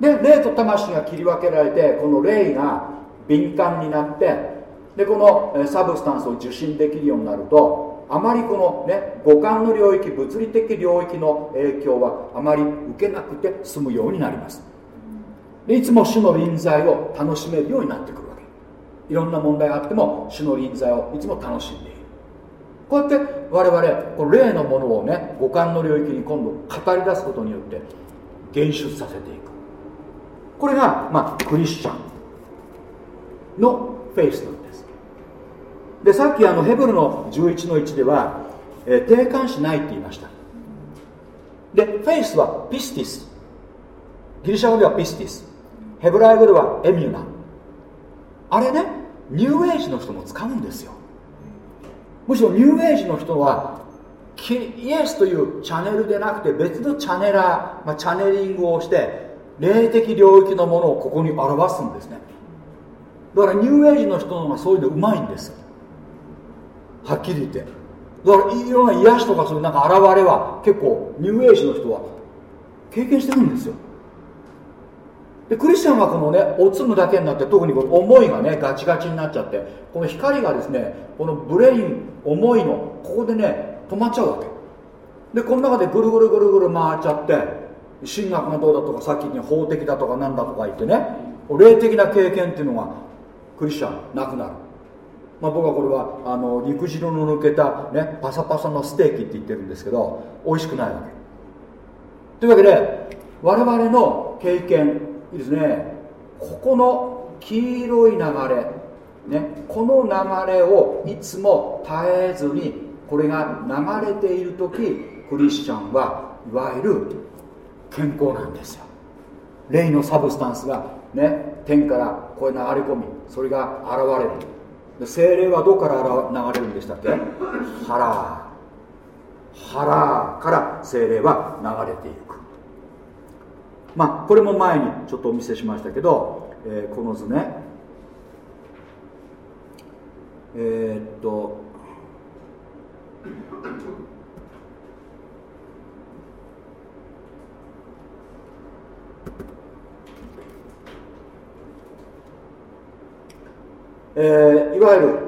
で霊と魂が切り分けられてこの霊が敏感になってでこのサブスタンスを受信できるようになるとあまりこのね五感の領域物理的領域の影響はあまり受けなくて済むようになります。でいつも主の臨在を楽しめるようになってくるわけ。いろんな問題があっても主の臨在をいつも楽しんでいる。こうやって我々この霊のものをね五感の領域に今度語り出すことによって現出させていく。これが、まあ、クリスチャンのフェイスなんです。でさっきあのヘブルの11の1では、えー、定冠しないって言いました。でフェイスはピスティス。ギリシャ語ではピスティス。ヘブライ語ではエミュナ。あれねニューエイジの人も使うんですよ。むしろニューエイジの人はイエスというチャネルでなくて別のチャネラー、まあ、チャネリングをして霊的領域のものをここに表すんですね。だからニューエイジの人の方がそういうのうまいんです。はっきり言って。だからいろんな癒しとかそういうなんか現れは結構ニューエイジの人は経験してるんですよ。でクリスチャンはこのねおつむだけになって特にこの思いがねガチガチになっちゃってこの光がですねこのブレイン思いのここでね止まっちゃうわけ。でこの中でぐるぐるぐるぐる回っちゃって神学がどうだとかさっきに法的だとかなんだとか言ってね霊的な経験っていうのがクリスチャンなくなる、まあ、僕はこれはあの肉汁の抜けた、ね、パサパサのステーキって言ってるんですけど美味しくないわけ。というわけで我々の経験いいですね。ここの黄色い流れ、ね、この流れをいつも絶えずにこれが流れている時クリスチャンはいわゆる健康なんですよ。霊のサブスタンスがね天からこう流れ込みそれが現れる。で精霊はどこから流れるんでしたっけ？腹。腹から精霊は流れていく。まあこれも前にちょっとお見せしましたけど、えー、この図ね。えー、っとえー、いわゆる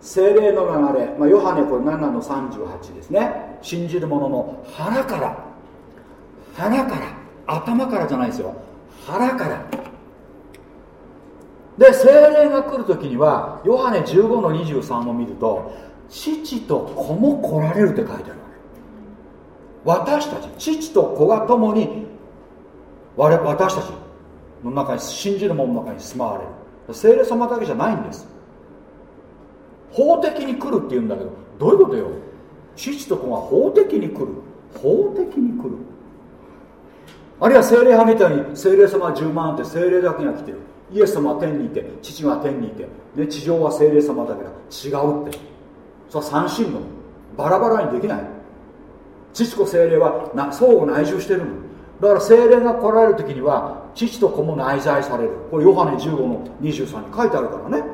精霊の流れ、まあ、ヨハネこれ7の38ですね。信じる者の腹から腹から頭からじゃないですよ。腹から。で精霊が来る時にはヨハネ15の23を見ると父と子も来られるって書いてあるわけ。私たち父と子が共に我私たちの中に信じる者の中に住まわれる。聖霊様だけじゃないんです。法的に来るって言うんだけどどういうことよ？父と子が法的に来る。法的に来る。あるいは精霊派みたいに精霊様は10万あって精霊だけが来てる。イエス様は天にいて父が天にいて、ね、地上は精霊様だけだ違うって。それは三神論バラバラにできない。父子精霊はな相互内住してるの。だから精霊が来られる時には父と子も内在される。これヨハネ15の23に書いてあるからね。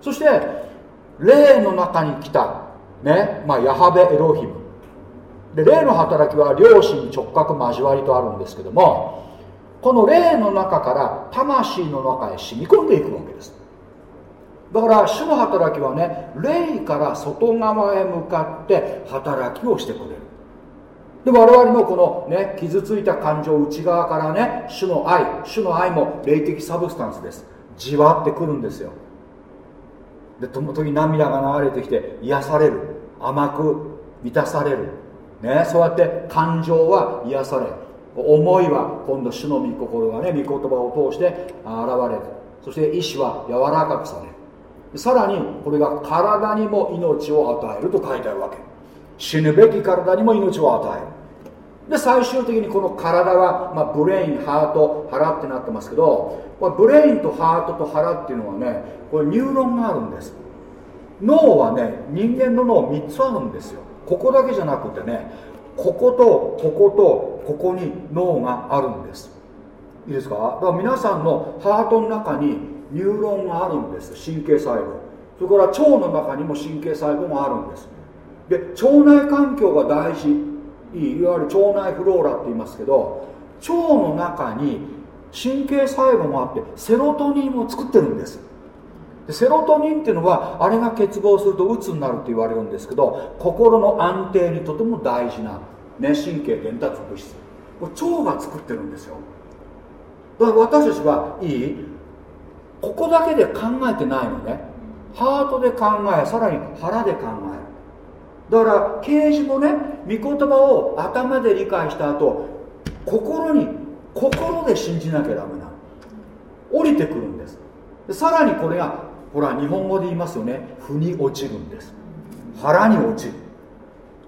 そして霊の中に来たねまあヤハベエロヒム。で霊の働きは両親に直角交わりとあるんですけどもこの霊の中から魂の中へ染み込んでいくわけです。だから主の働きはね霊から外側へ向かって働きをしてくれる。で我々のこのね傷ついた感情内側からね主の愛主の愛も霊的サブスタンスです。じわってくるんですよ。でともに涙が流れてきて癒される甘く満たされる。ね。そうやって感情は癒され思いは今度主の御心がね御言葉を通して現れる。そして意志は柔らかくされる。さらにこれが体にも命を与えると書いてあるわけ。死ぬべき体にも命を与える。で最終的にこの体は、まあ、 brain ハート腹ってなってますけどこれ brain とハートと腹っていうのはねこれニューロンがあるんです。脳はね人間の脳3つあるんですよ。ここだけじゃなくてねこことこことここに脳があるんです。いいですか？だから皆さんのハートの中にニューロンがあるんです。神経細胞。それから腸の中にも神経細胞があるんです。で腸内環境が大事。いわゆる腸内フローラって言いますけど腸の中に神経細胞もあってセロトニンを作ってるんです。セロトニンっていうのはあれが欠乏すると鬱になるって言われるんですけど心の安定にとても大事な、ね、神経伝達物質。これ腸が作ってるんですよ。だから私たちはいい。ここだけで考えてないのね。ハートで考えさらに腹で考え。るだから啓示もね御言葉を頭で理解した後心に心で信じなきゃダメな降りてくるんです。さらにこれがほら日本語で言いますよね。腑に落ちるんです。腹に落ちる。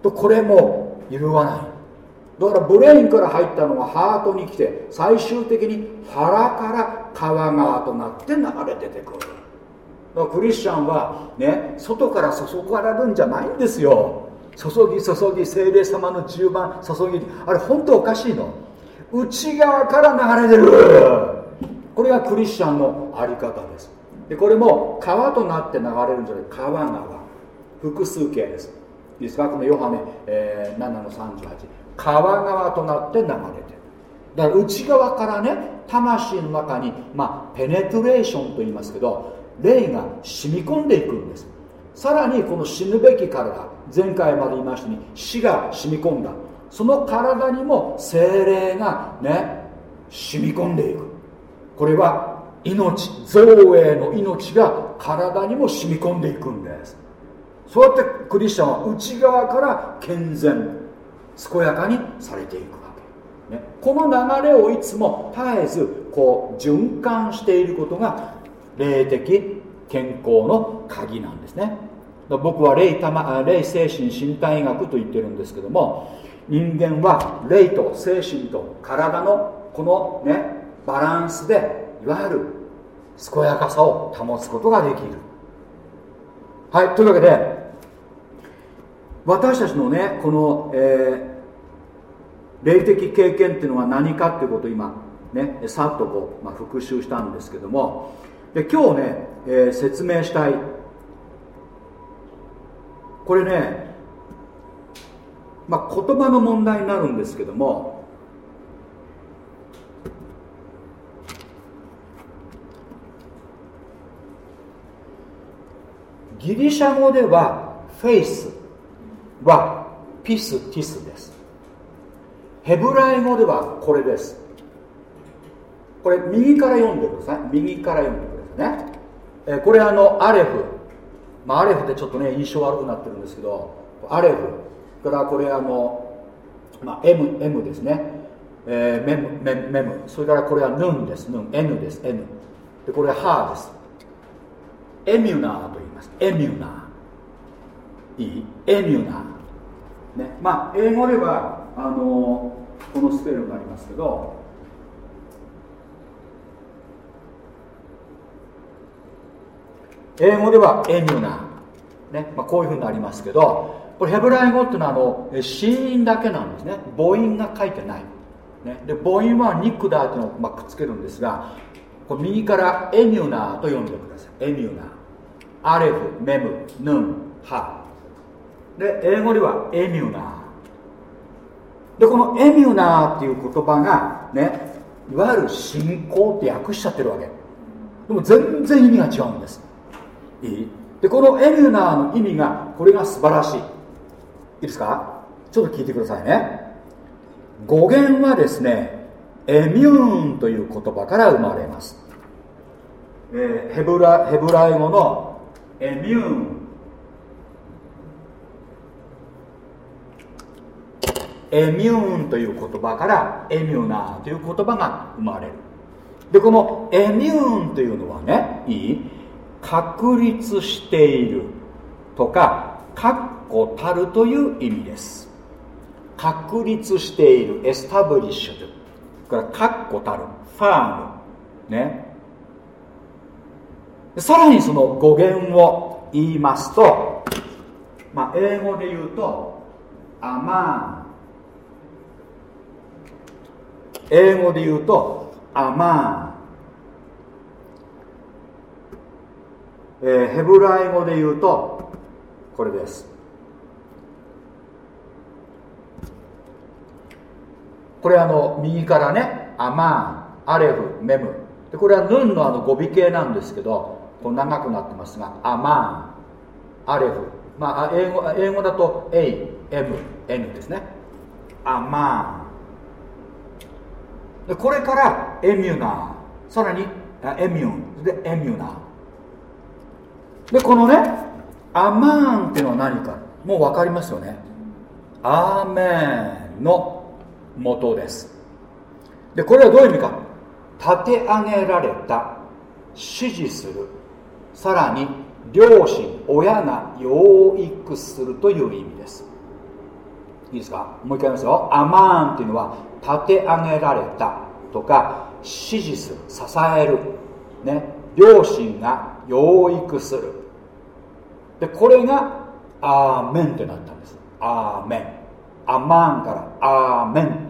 とこれも揺るがない。だからブレインから入ったのがハートに来て最終的に腹から川側となって流れ出てくる。だからクリスチャンはね外から注がれるんじゃないんですよ。注ぎ注ぎ精霊様の10番注ぎあれ本当おかしいの。内側から流れてる。これがクリスチャンのあり方です。でこれも川となって流れるんじゃない川川複数形です。いいですか？このヨハネ、えー、7の38川川となって流れてる。だから内側からね魂の中にまあペネトレーションと言いますけど霊が染み込んでいくんです。さらにこの死ぬべき体前回まで言いましたように死が染み込んだ。その体にも精霊がね染み込んでいく。これは命造営の命が体にも染み込んでいくんです。そうやってクリスチャンは内側から健全健やかにされていくわけ、ね、この流れをいつも絶えずこう循環していることが霊的健康の鍵なんですね。僕は霊霊精神身体学と言ってるんですけども人間は霊と精神と体のこのねバランスでいわゆる健やかさを保つことができる。はいというわけで私たちのねこの、えー、霊的経験っていうのは何かっていうことを今ねさっとこう、まあ、復習したんですけどもで今日ね、えー、説明したい。これねまあ言葉の問題になるんですけどもギリシャ語ではフェイスはピスティスです。ヘブライ語ではこれです。これ右から読んでください。右から読んでくださいね、えこれあのアレフ、まあ、アレフってちょっとね印象悪くなってるんですけどアレフ。からこれあの、まあ、M, M ですね、えー、メムメムメム。それからこれはヌンです。ヌン。N です。N でこれはハーです。エミュナーと言います。エミュナー。いい？エミュナー。ね。まあ英語ではあのこのスペルになりますけど英語ではエミュナー、ね。まあ、こういうふうになりますけどこれヘブライ語っていうのはあの子音だけなんですね。母音が書いてない、ね、で母音はニックダーっていうのをまあくっつけるんですがこれ右からエミュナーと読んでください。エミュナー。アレフメムヌンハ。で英語ではエミュナー。でこのエミュナーっていう言葉がねいわゆる信仰って訳しちゃってるわけ。でも全然意味が違うんです。いい？でこのエミュナーの意味がこれが素晴らしい。いいですか？ちょっと聞いてくださいね。語源はですねエミューンという言葉から生まれます、えー、ヘブラヘブライ語のエミューン。エミューンという言葉からエミューナーという言葉が生まれる。でこのエミューンというのはねいい確立しているとか確固たるという意味です。確立しているエスタブリッシュとから確固たるファーム。ね。さらにその語源を言いますと、まあ、英語で言うとアマーン。英語で言うとアマーン。えー、ヘブライ語で言うとこれです。これあの右からねアマーンアレフメム。でこれはヌンのあの語尾形なんですけどこう長くなってますがアマンアレフ。まあ英語英語だと AMN ですね。アマン。でこれからエミュナー。さらにエミュン。でエミュナー。でこのねアマーンっていうのは何か。もう分かりますよね。アーメンの元です。でこれはどういう意味か。立て上げられた。指示する。さらに両親親が養育するという意味です。いいですか？もう一回言いますよ。アマーンっていうのは立て上げられたとか指示する支えるね。両親が養育する。でこれがアーメンってなったんです。アーメン。アマンからアーメン。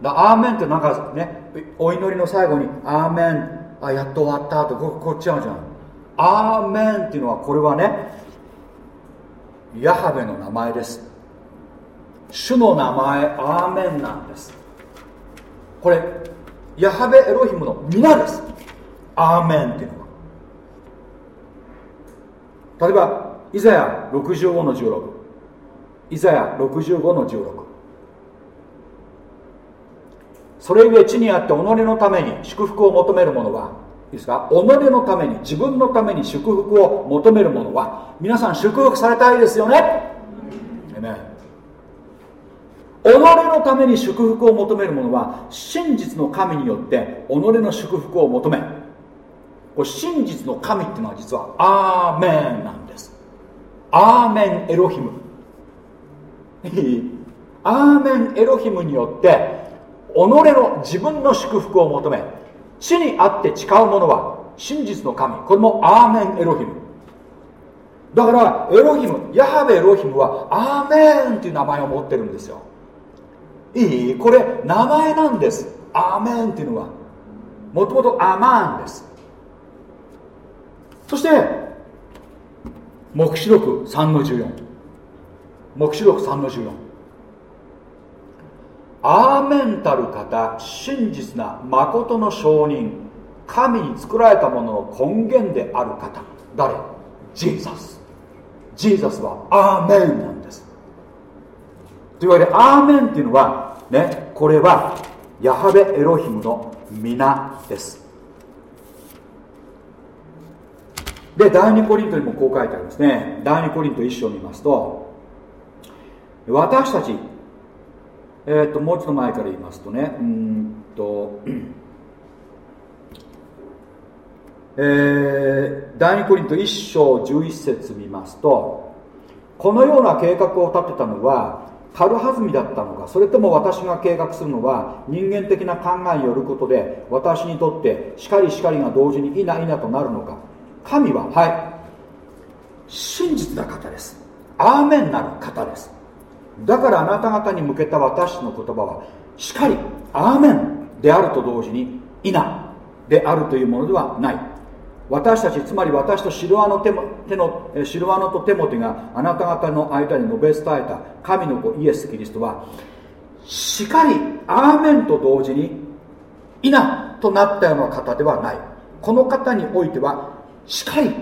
だアーメンってなんかねお祈りの最後にアーメン。あやっと終わったとここっちゃうじゃん。アーメンっていうのはこれはねヤハベの名前です。主の名前アーメンなんです。これヤハベエロヒムの皆です。アーメンっていうのは。例えばイザヤ65の16イザヤ65の16それゆえ地にあって己のために祝福を求める者はいいですか？己のために自分のために祝福を求める者は皆さん祝福されたいですよね？己のために祝福を求める者は真実の神によって己の祝福を求めこれ真実の神っていうのは実はアーメンなんです。アーメンエロヒム。[laughs] アーメンエロヒムによって己の自分の祝福を求め地にあって誓う者は真実の神これもアーメンエロヒム。だからエロヒムヤハベエロヒムはアーメンっていう名前を持ってるんですよ。いい？これ名前なんです。アーメンっていうのは。もともとアマーンです。そして黙示録3の14黙示録3の14アーメンたる方真実な誠の証人神に作られたものの根源である方誰？ジーザスジーザスはアーメンなんです。というわけでアーメンっていうのはねこれはヤハベエロヒムの皆です。で第2コリントにもこう書いてありますね。第2コリント1章を見ますと私たちえー、っともうちょっと前から言いますとねうんと [clears throat] えー、第2コリント1章11節見ますとこのような計画を立てたのは軽はずみだったのかそれとも私が計画するのは人間的な考えによることで私にとってしかりしかりが同時にいないなとなるのか。神ははい。真実な方です。アーメンなる方です。だからあなた方に向けた私の言葉はしかりアーメンであると同時にいなであるというものではない。私たちつまり私とシルアノテモ手のシルアノとテモテがあなた方の間に述べ伝えた神の子イエス・キリストはしかりアーメンと同時にいなとなったような方ではない。この方においてはしかり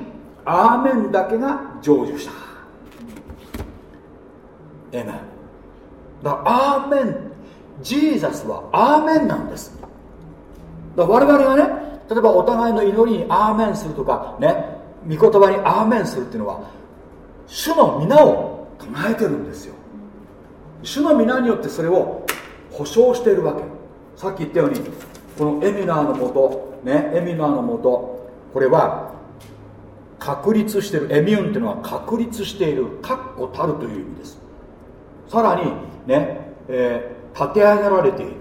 アーメンだけが成就した。エメンだからアーメン。ジーザスはアーメンなんです。だから我々がね例えばお互いの祈りにアーメンするとかね御言葉にアーメンするっていうのは主の皆を唱えてるんですよ。主の皆によってそれを保証しているわけ。さっき言ったようにこのエミナーのもとねエミナーのもとこれは確立してる。エミュンっていうのは確立している。確固たるという意味です。さらにね、えー、立て上げられている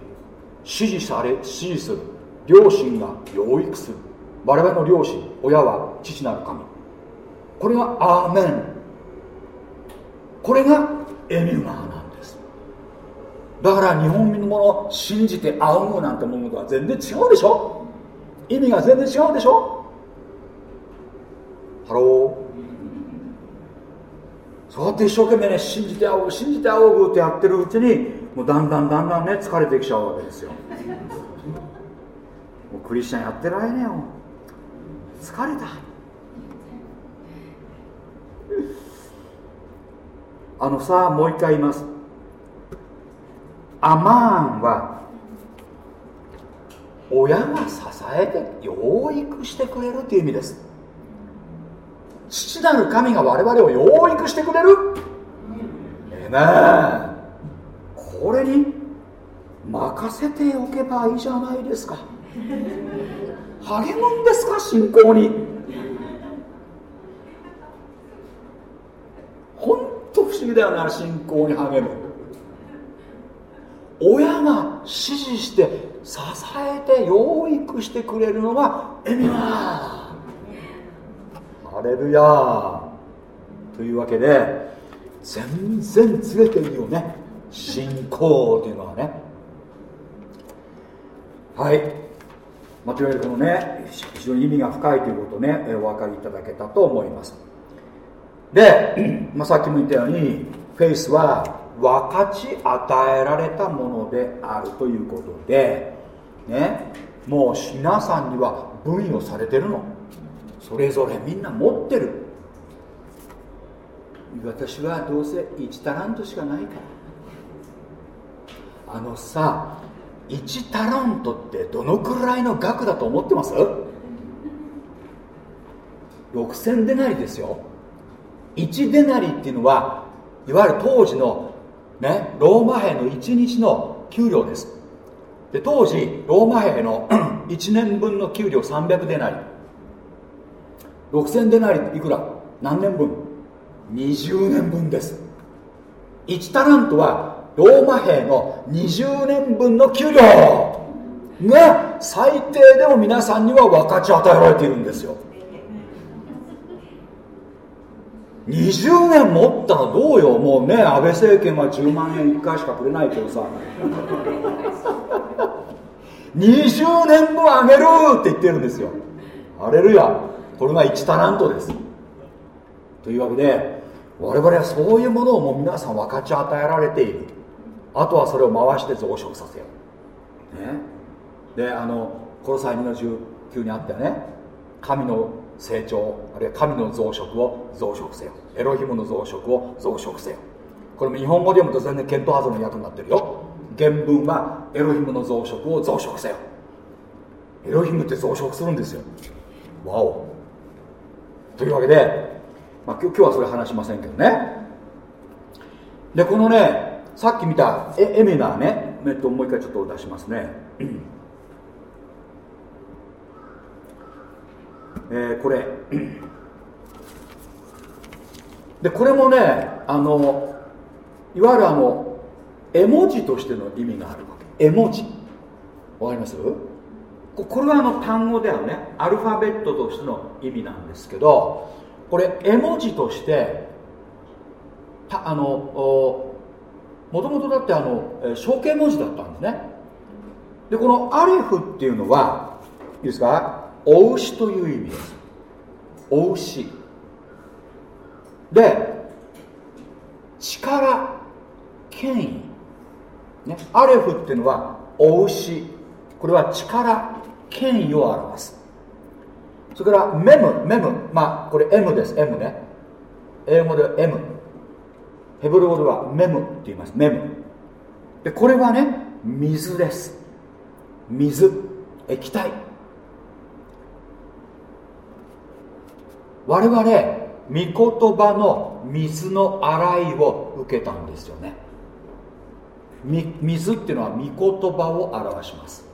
指示され指示する両親が養育する。我々の両親親は父なる神。これがアーメン。これがエミュナーなんです。だから日本民のものを信じて仰ぐなんてものとは全然違うでしょ。意味が全然違うでしょ。 Hello。そうやって一生懸命ね信じて仰ぐ信じて仰ぐってやってるうちにもうだんだんだんだんね疲れてきちゃうわけですよ。[laughs] もうクリスチャンやってられねえよ。疲れた。あのさもう一回言います。アマーンは親が支えて養育してくれるという意味です父なる神が我々を養育してくれる？ええねこれに任せておけばいいじゃないですか。励むんですか？信仰に。本当不思議だよな信仰に励む。親が指示して支えて養育してくれるのがエミナハレルヤというわけで全然ずれているよね。信仰というのはね。はい。まあ、とりあえずこのね非常に意味が深いということをねお分かりいただけたと思います。で、[clears throat] まあ、さっきも言ったようにフェイスは分かち与えられたものであるということでね。もう皆さんには分与されてるの。それぞれみんな持ってる。私はどうせ1タラントしかないから。あのさ1タラントってどのくらいの額だと思ってます ?6000 デナリですよ。1デナリっていうのはいわゆる当時のねローマ兵の1日の給料です。で当時ローマ兵の [clears throat] 1年分の給料300デナリ。6000デナリいくら？何年分？20年分です。1タラントはローマ兵の20年分の給料。が最低でも皆さんには分かち与えられているんですよ。20年持ったらどうよ？もうね安倍政権は10万円1回しかくれないけどさ。20年分あげるって言ってるんですよ。アレルヤこれが1タラントです。というわけで我々はそういうものをもう皆さん分かち与えられている。あとはそれを回して増殖させよう。ね。であのコロサイ2の19にあったよね。神の成長あるいは神の増殖を増殖せよ。エロヒムの増殖を増殖せよ。これも日本語で読むと全然見当外れの訳になってるよ。原文はエロヒムの増殖を増殖せよ。エロヒムって増殖するんですよ。わお。というわけでまあ、今日はそれ話しませんけどね。でこのねさっき見たエエメナーね、えっと、もう一回ちょっと出しますね。えー、これ。でこれもねあのいわゆるあの絵文字としての意味があるわけ。絵文字。わかります？これはあの単語ではねアルファベットとしての意味なんですけどこれ絵文字としてたあのもともとだってあの象形文字だったんですね。でこのアレフっていうのはいいですか？お牛という意味です。お牛。で力権威、ね、アレフっていうのはお牛。これは力権威を表す。それからメムメムまあこれ M です。M ね。英語で M ヘブル語ではメムって言います。メムでこれはね水です。水。液体。我々御言葉の水の洗いを受けたんですよね。水っていうのは御言葉を表します。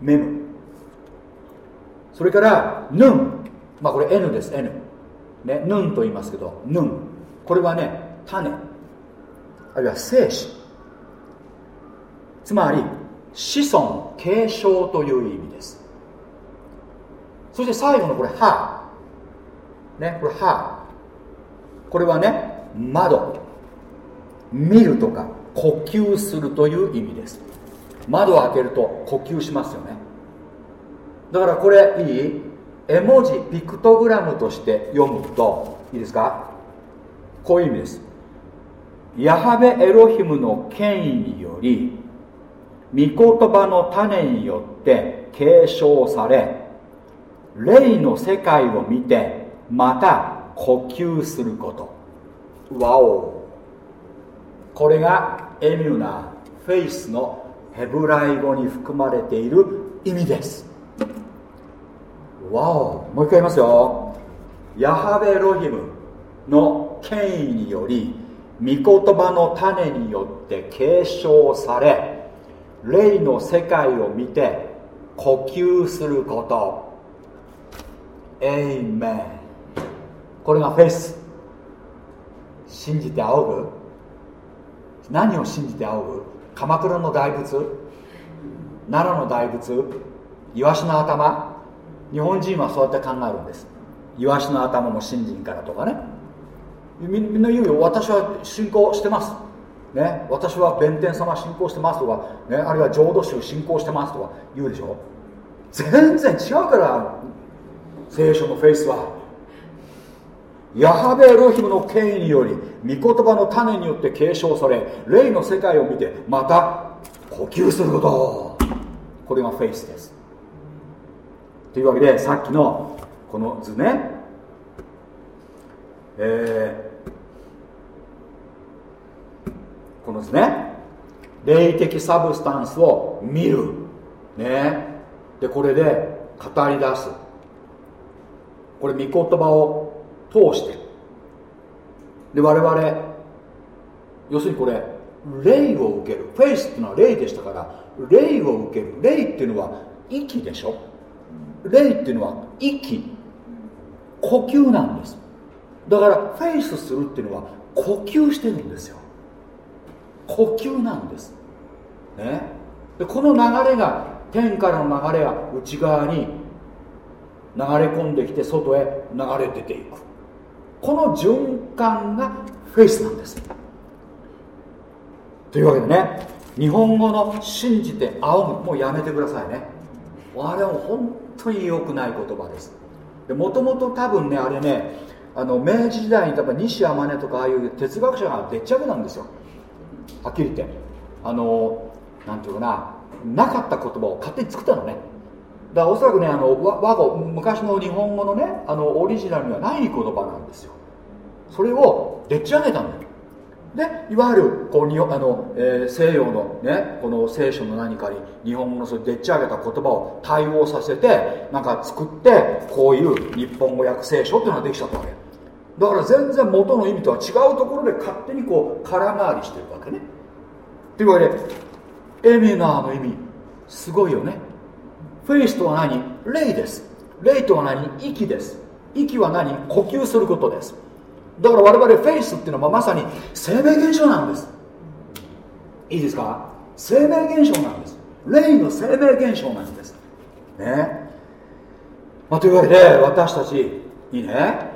メムそれからヌン。まあこれ N です N ねヌンと言いますけどヌン。これはね種。あるいは精子。つまり子孫継承という意味です。そして最後のこれ歯。ねこれ歯。これはね窓。見るとか呼吸するという意味です。窓を開けると呼吸しますよね。だからこれいい？絵文字ピクトグラムとして読むといいですか？こういう意味です。ヤハベエロヒムの権威により御言葉の種によって継承され霊の世界を見てまた呼吸すること。わお。これがエミューナフェイスのヘブライ語に含まれている意味です。わおもう一回言いますよ。ヤハベロヒムの権威により御言葉の種によって継承され霊の世界を見て呼吸すること。エイメン。これがフェイス。信じて仰ぐ？何を信じて仰ぐ？鎌倉の大仏？奈良の大仏？イワシの頭？日本人はそうやって考えるんです。イワシの頭も信心からとかね。みんな言うよ。私は信仰してます。ね、私は弁天様信仰してますとか、ね、あるいは浄土宗信仰してますとか。言うでしょ。全然違うから。聖書のフェイスは。ヤハベエロヒムの権威により御言葉の種によって継承され霊の世界を見てまた呼吸すること。これがフェイスです。というわけでさっきのこの図ね。えー、この図ね。霊的サブスタンスを見る。ね。でこれで語り出す。これ御言葉を通して。で我々要するにこれ霊を受ける。フェイスっていうのは霊でしたから霊を受ける。霊っていうのは息でしょ。霊っていうのは息呼吸なんです。だからフェイスするっていうのは呼吸してるんですよ。呼吸なんです。ね。でこの流れが天からの流れが内側に流れ込んできて外へ流れ出ていく。この循環がフェイスなんです。というわけでね日本語の信じて仰ぐ。もうやめてくださいね。あれも本当に良くない言葉です。もともと多分ねあれねあの明治時代に多分西山根とかああいう哲学者がでっち上げなんですよ。はっきり言って。あのなんていうかな。なかった言葉を勝手に作ったのね。だからおそらくねあの和語昔の日本語のねあのオリジナルにはない言葉なんですよ。それをでっち上げたんだよ。でいわゆるこうにあの、えー、西洋のねこの聖書の何かに日本語のそれでっち上げた言葉を対応させてなんか作ってこういう日本語訳聖書っていうのができちゃったわけ。だから全然元の意味とは違うところで勝手にこう空回りしてるわけね。というわけでエミナーの意味すごいよね。フェイスとは何？霊です。霊とは何？息です。息は何？呼吸することです。だから我々フェイスっていうのはまさに生命現象なんです。いいですか？生命現象なんです。霊の生命現象なんです。ね。まあ、というわけで私たちいいね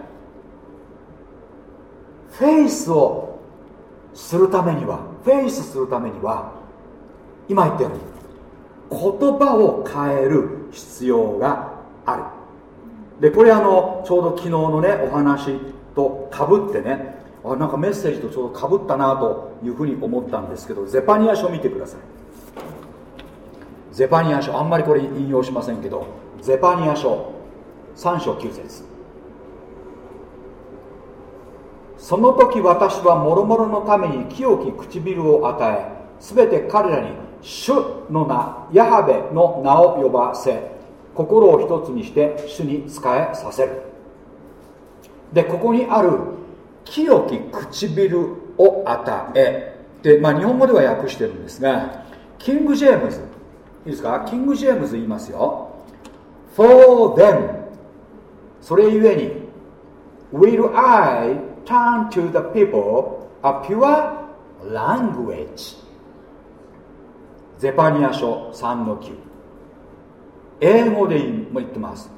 フェイスをするためにはフェイスするためには今言ったように言葉を変える必要がある。でこれあのちょうど昨日のねお話とかぶってねあなんかメッセージとちょうどかぶったなというふうに思ったんですけどゼパニア書見てください。ゼパニア書。あんまりこれ引用しませんけどゼパニア書。3章9節。その時私は諸々のために清き唇を与え全て彼らに主の名ヤハベの名を呼ばせ心を一つにして主に仕えさせる。でここにある清き唇を与え。で、まあ、日本語では訳してるんですがキング・ジェームズいいですか？キング・ジェームズ言いますよ。For them それゆえに Will I turn to the people a pure language ゼパニア書3の9英語でも言ってます。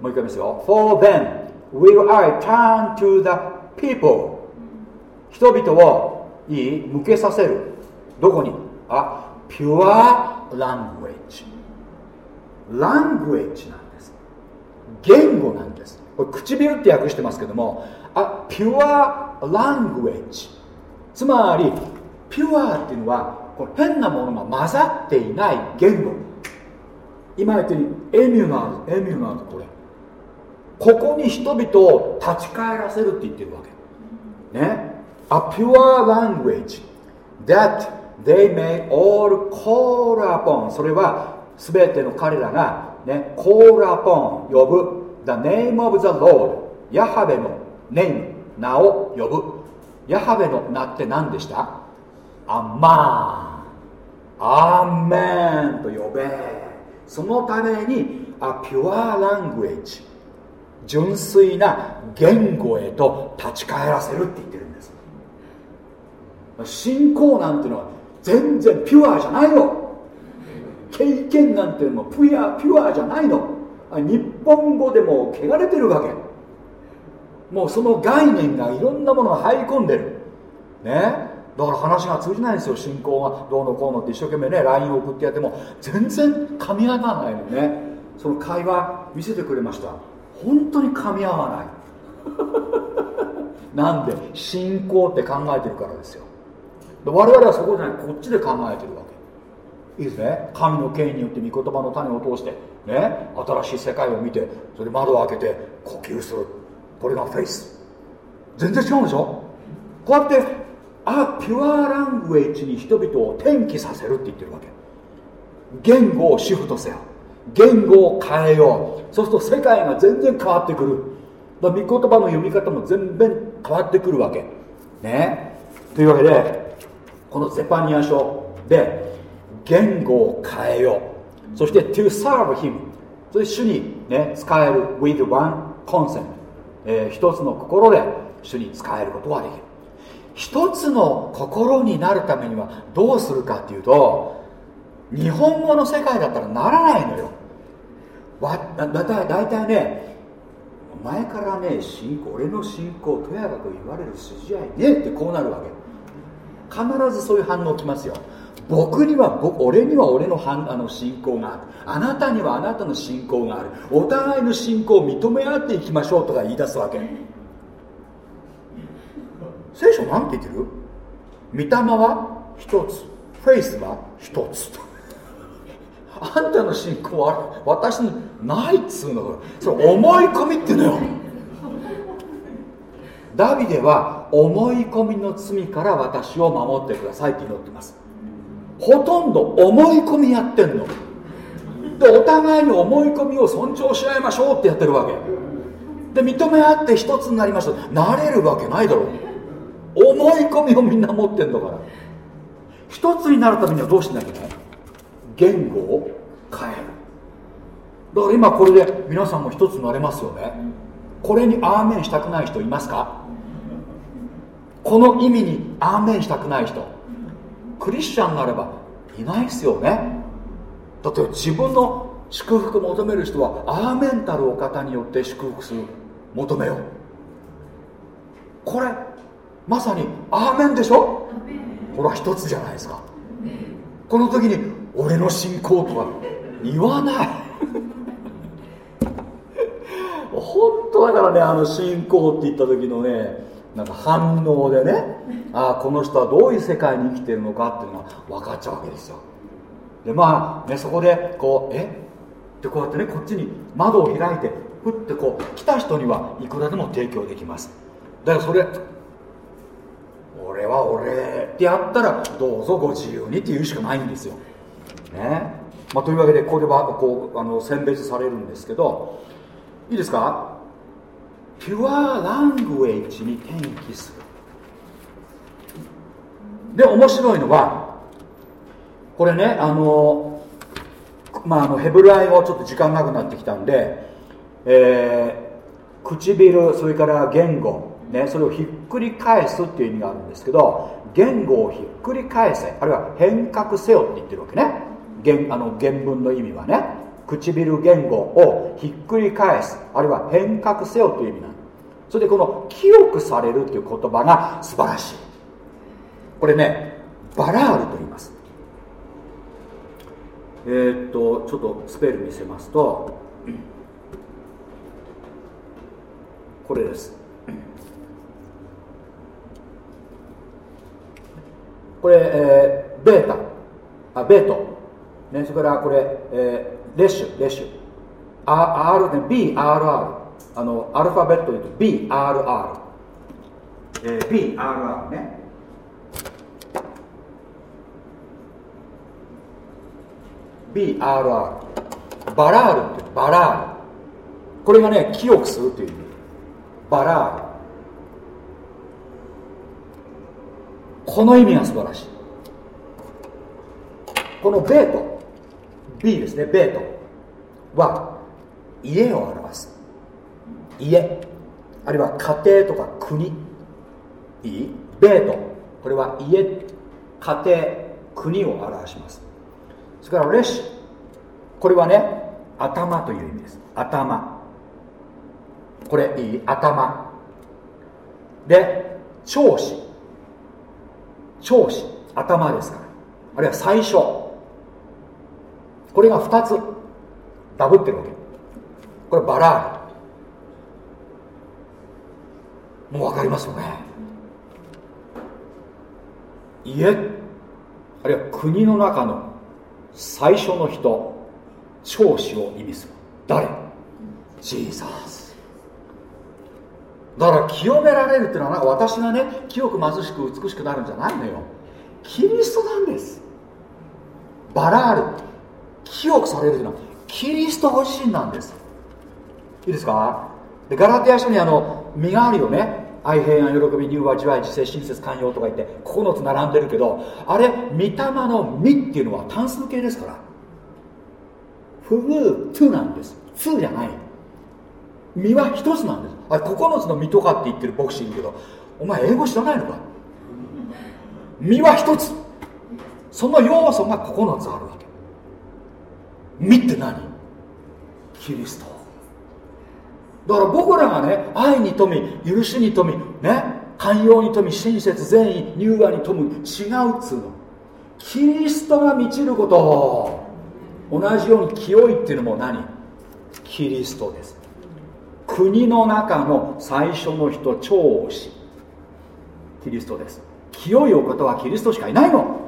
もう一回見ますよ。For them will I turn to the people? 人々をいい向けさせる。どこに？あ pure language language なんです。言語なんです。これ唇って訳してますけどもあ pure language つまり pure っていうのはこれ変なものが混ざっていない言語。今言ったようにエミュナーズエミュナーズこれここに人々を立ち返らせるって言ってるわけね A pure language that they may all call upon それは全ての彼らがね call upon 呼ぶ the name of the Lord ヤハベのネーム名を呼ぶヤハベの名って何でしたアンマンアーメンと呼べそのために A pure language 純粋な言語へと立ち返らせるって言ってるんです。信仰なんてのは全然ピュアじゃないの。経験なんていうのもピュアピュアじゃないの。日本語でも汚れてるわけ。もうその概念がいろんなものが入り込んでる。ね？だから話が通じないんですよ。信仰がどうのこうのって一生懸命ね LINE 送ってやっても全然噛み合わないのね。その会話見せてくれました。本当に噛み合わない。[laughs] なんで信仰って考えてるからですよ。我々はそこじゃない。こっちで考えてるわけ。いいですね。神の権威によって御言葉の種を通してね新しい世界を見てそれで窓を開けて呼吸する。これがフェイス。全然違うんでしょ？こうやってあピュアラングエッジに人々を転記させるって言ってるわけ。言語をシフトせよ。言語を変えよう。そうすると世界が全然変わってくる。だ御言葉の読み方も全然変わってくるわけ。ね。というわけでこのゼパニア書。で言語を変えよう。そして to serve him それ主にね使える。with one consent、えー、一つの心で主に使えることができる。一つの心になるためにはどうするかっていうと日本語の世界だったらならないのよ。わだだだいたいね前からね信仰俺の信仰とやかく言われる筋合いねえってこうなるわけ。必ずそういう反応きますよ。僕には僕俺には俺のあの信仰がある。あなたにはあなたの信仰がある。お互いの信仰を認め合っていきましょうとか言い出すわけ。聖書なんて言ってる？御霊は一つ。フェイスは一つ。あんたの信仰は私のないっつうのそれ思い込みっていうのよ。ダビデは思い込みの罪から私を守ってくださいって祈ってます。ほとんど思い込みやってんの。でお互いに思い込みを尊重し合いましょうってやってるわけ。で認め合って一つになりました。なれるわけないだろう。思い込みをみんな持ってんだから。一つになるためにはどうしなきゃいけない言語を変える。だから今これで皆さんも一つになれますよね。これにアーメンしたくない人いますか？この意味にアーメンしたくない人。クリスチャンになればいないですよね。だって自分の祝福求める人はアーメンタルお方によって祝福する求めよう。これまさにアーメンでしょ？ほら一つじゃないですか。この時に俺の信仰とか言わない。[laughs] 本当だからねあの信仰って言った時のねなんか反応でねああこの人はどういう世界に生きてるのかっていうのが分かっちゃうわけですよ。でまあねそこでこうえ？ってこうやってねこっちに窓を開いてふってこう来た人にはいくらでも提供できます。だからそれ俺は俺ってやったらどうぞご自由にって言うしかないんですよ。ね。まあ、というわけでこれはこうあの選別されるんですけどいいですか？ピュアラングエッジに転記する。で面白いのはこれねあのまああのヘブライ語ちょっと時間なくなってきたんで、えー、唇それから言語、ね、それをひっくり返すっていう意味があるんですけど言語をひっくり返せあるいは変革せよって言ってるわけね。原あの原文の意味はね唇言語をひっくり返すあるいは変革せよという意味なの。それでこの清くされるという言葉が素晴らしい。これねバラールと言います。えー、っとちょっとスペル見せますとこれです。これ、えー、ベータ。あベート、ね、それからこれ、えー、レッシュレッシュ R ね BRR あのアルファベットで言うと BRR、えー、BRR ね「BRR」バラールってバラール。これがね清くするという意味。バラール。この意味が素晴らしい。このベート。B ですね。ベート。は家を表す。家。あるいは家庭とか国。いい？ベート。これは家家庭国を表します。それからレシこれはね頭という意味です。頭。これいい？頭。で長子。長子。頭ですから。あるいは最初。これが2つダブってるわけ。これバラールもう分かりますよね。家あるいは国の中の最初の人長子を意味する。誰？ジーザース。だから清められるっていうのはなんか私がね清く貧しく美しくなるんじゃないのよ。キリストなんです。バラール清くされるというのはキリストご自身なんです。いいですか？でガラテヤ書にあの実があるよね愛平安喜び乳和自愛自制親切寛容とか言って9つ並んでるけどあれ御霊の「実」っていうのは単数形ですから。フルートゥなんです。2じゃない。実は1つなんです。あれ9つの実とかって言ってる牧師いるけどお前英語知らないのか？実は1つ。その要素が9つあるわけ。身って何？キリスト。だから僕らがね愛に富み許しに富みね寛容に富み親切善意柔和に富む違うっつうの。キリストが満ちること同じように清いっていうのも何？キリストです。国の中の最初の人長子キリストです。清いお方はキリストしかいないの。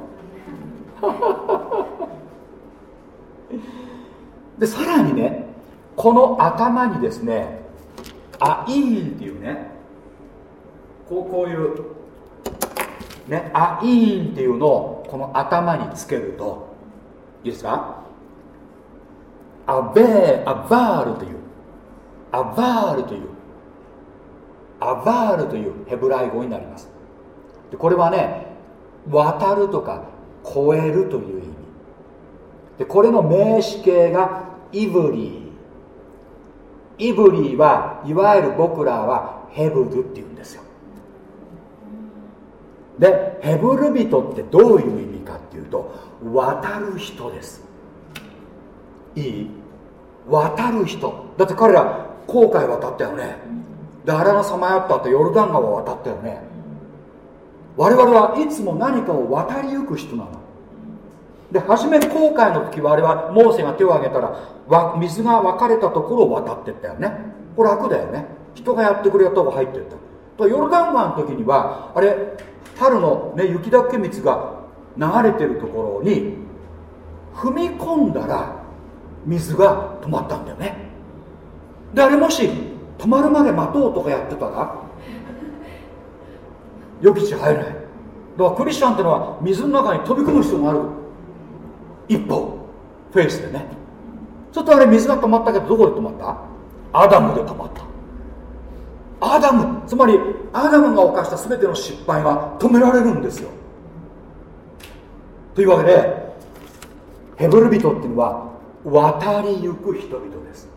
でさらにねこの頭にですねアイーンっていうねこうこういうねアイーンっていうのをこの頭につけるといいですか？アベーアバールというアバールというアバールというヘブライ語になります。でこれはね渡るとか超えるという意味。でこれの名詞形がイブリー。イブリーはいわゆる僕らはヘブルっていうんですよ。でヘブル人ってどういう意味かっていうと渡る人です。いい？渡る人。だって彼ら航海渡ったよね。で荒野さまよったってヨルダン川渡ったよね。我々はいつも何かを渡りゆく人なの。で初め航海の時はあれはモーセが手を挙げたら水が分かれたところを渡ってったよね。これ楽だよね。人がやってくれたとこ入ってった。とヨルダン川の時にはあれ春の、ね、雪だけ水が流れてるところに踏み込んだら水が止まったんだよね。であれもし止まるまで待とうとかやってたら予期地入れない。だからクリスチャンってのは水の中に飛び込む必要がある。一歩フェイスでね。ちょっとあれ水が止まったけどどこで止まった？アダムで止まった。アダム。つまりアダムが犯した全ての失敗が止められるんですよ。というわけでヘブル人っていうのは渡りゆく人々です。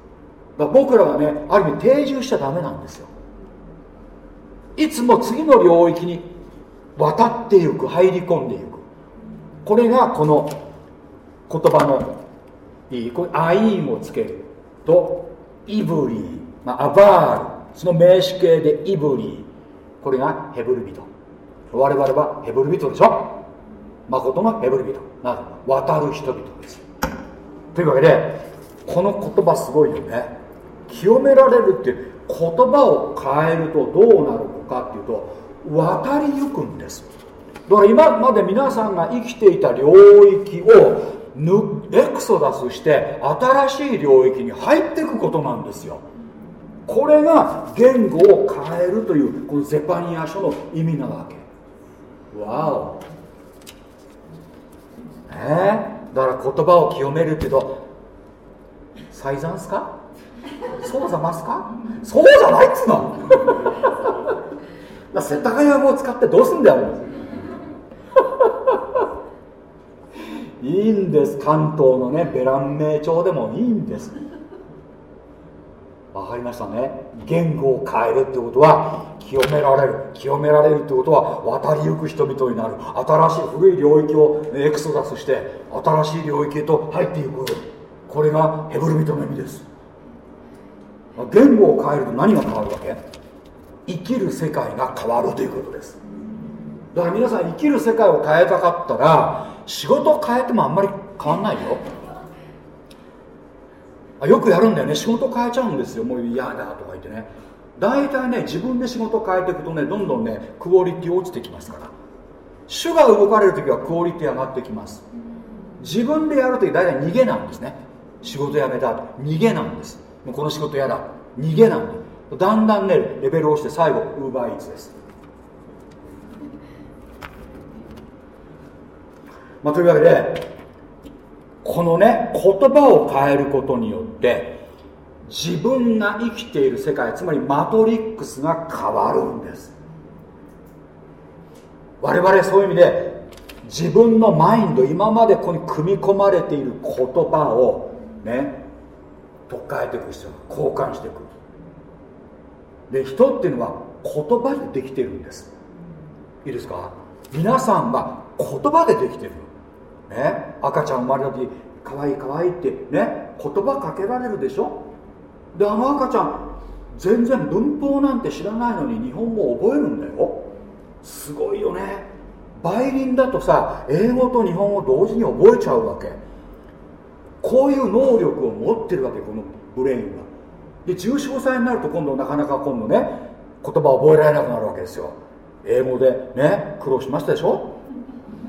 だから僕らはねある意味定住しちゃダメなんですよ。いつも次の領域に渡っていく入り込んでいく。これがこの言葉のいいこれアイーンをつけるとイブリー、まあ、アバールその名詞形でイブリーこれがヘブル人。我々はヘブル人でしょ。誠のヘブル人。なる渡る人々です。というわけでこの言葉すごいよね。清められるって言葉を変えるとどうなるのかっていうと渡りゆくんです。だから今まで皆さんが生きていた領域をエクソダスして新しい領域に入っていくことなんですよ。これが言語を変えるというこのゼパニア書の意味なわけ。わお。え？ー、だから言葉を清めるけど最残すか？そうざますか？そうじゃないっつうの。[laughs] 世田谷語を使ってどうすんだよ。いいんです。関東のねベラン名町でもいいんです。わかりましたね。言語を変えるってことは清められる。清められるってことは渡りゆく人々になる。新しい古い領域をエクソダスして新しい領域へと入っていく。これがヘブル人の意味です。言語を変えると何が変わるわけ？生きる世界が変わるということです。だから皆さん生きる世界を変えたかったら仕事を変えてもあんまり変わんないよ。あよくやるんだよね。仕事変えちゃうんですよ。もう嫌だとか言ってね。大体ね自分で仕事変えていくとねどんどんねクオリティ落ちてきますから。主が動かれる時はクオリティ上がってきます。自分でやるとき大体逃げなんですね。仕事辞めた後逃げなんです。もうこの仕事嫌だ。逃げなんで。だんだんねレベルをして最後ウーバーイーツです。まあ、というわけでこのね言葉を変えることによって自分が生きている世界つまりマトリックスが変わるんです。我々そういう意味で自分のマインド今までここに組み込まれている言葉をね取っ換えていく必要交換していく。で人っていうのは言葉でできてるんです。いいですか？皆さんは言葉でできてるね赤ちゃん生まれた時かわいいかわいいってね言葉かけられるでしょ？であの赤ちゃん全然文法なんて知らないのに日本語を覚えるんだよ。すごいよね。バイリンだとさ英語と日本語同時に覚えちゃうわけ。こういう能力を持ってるわけこのブレインは。で14歳になると今度なかなか今度ね言葉を覚えられなくなるわけですよ。英語でね苦労しましたでしょ？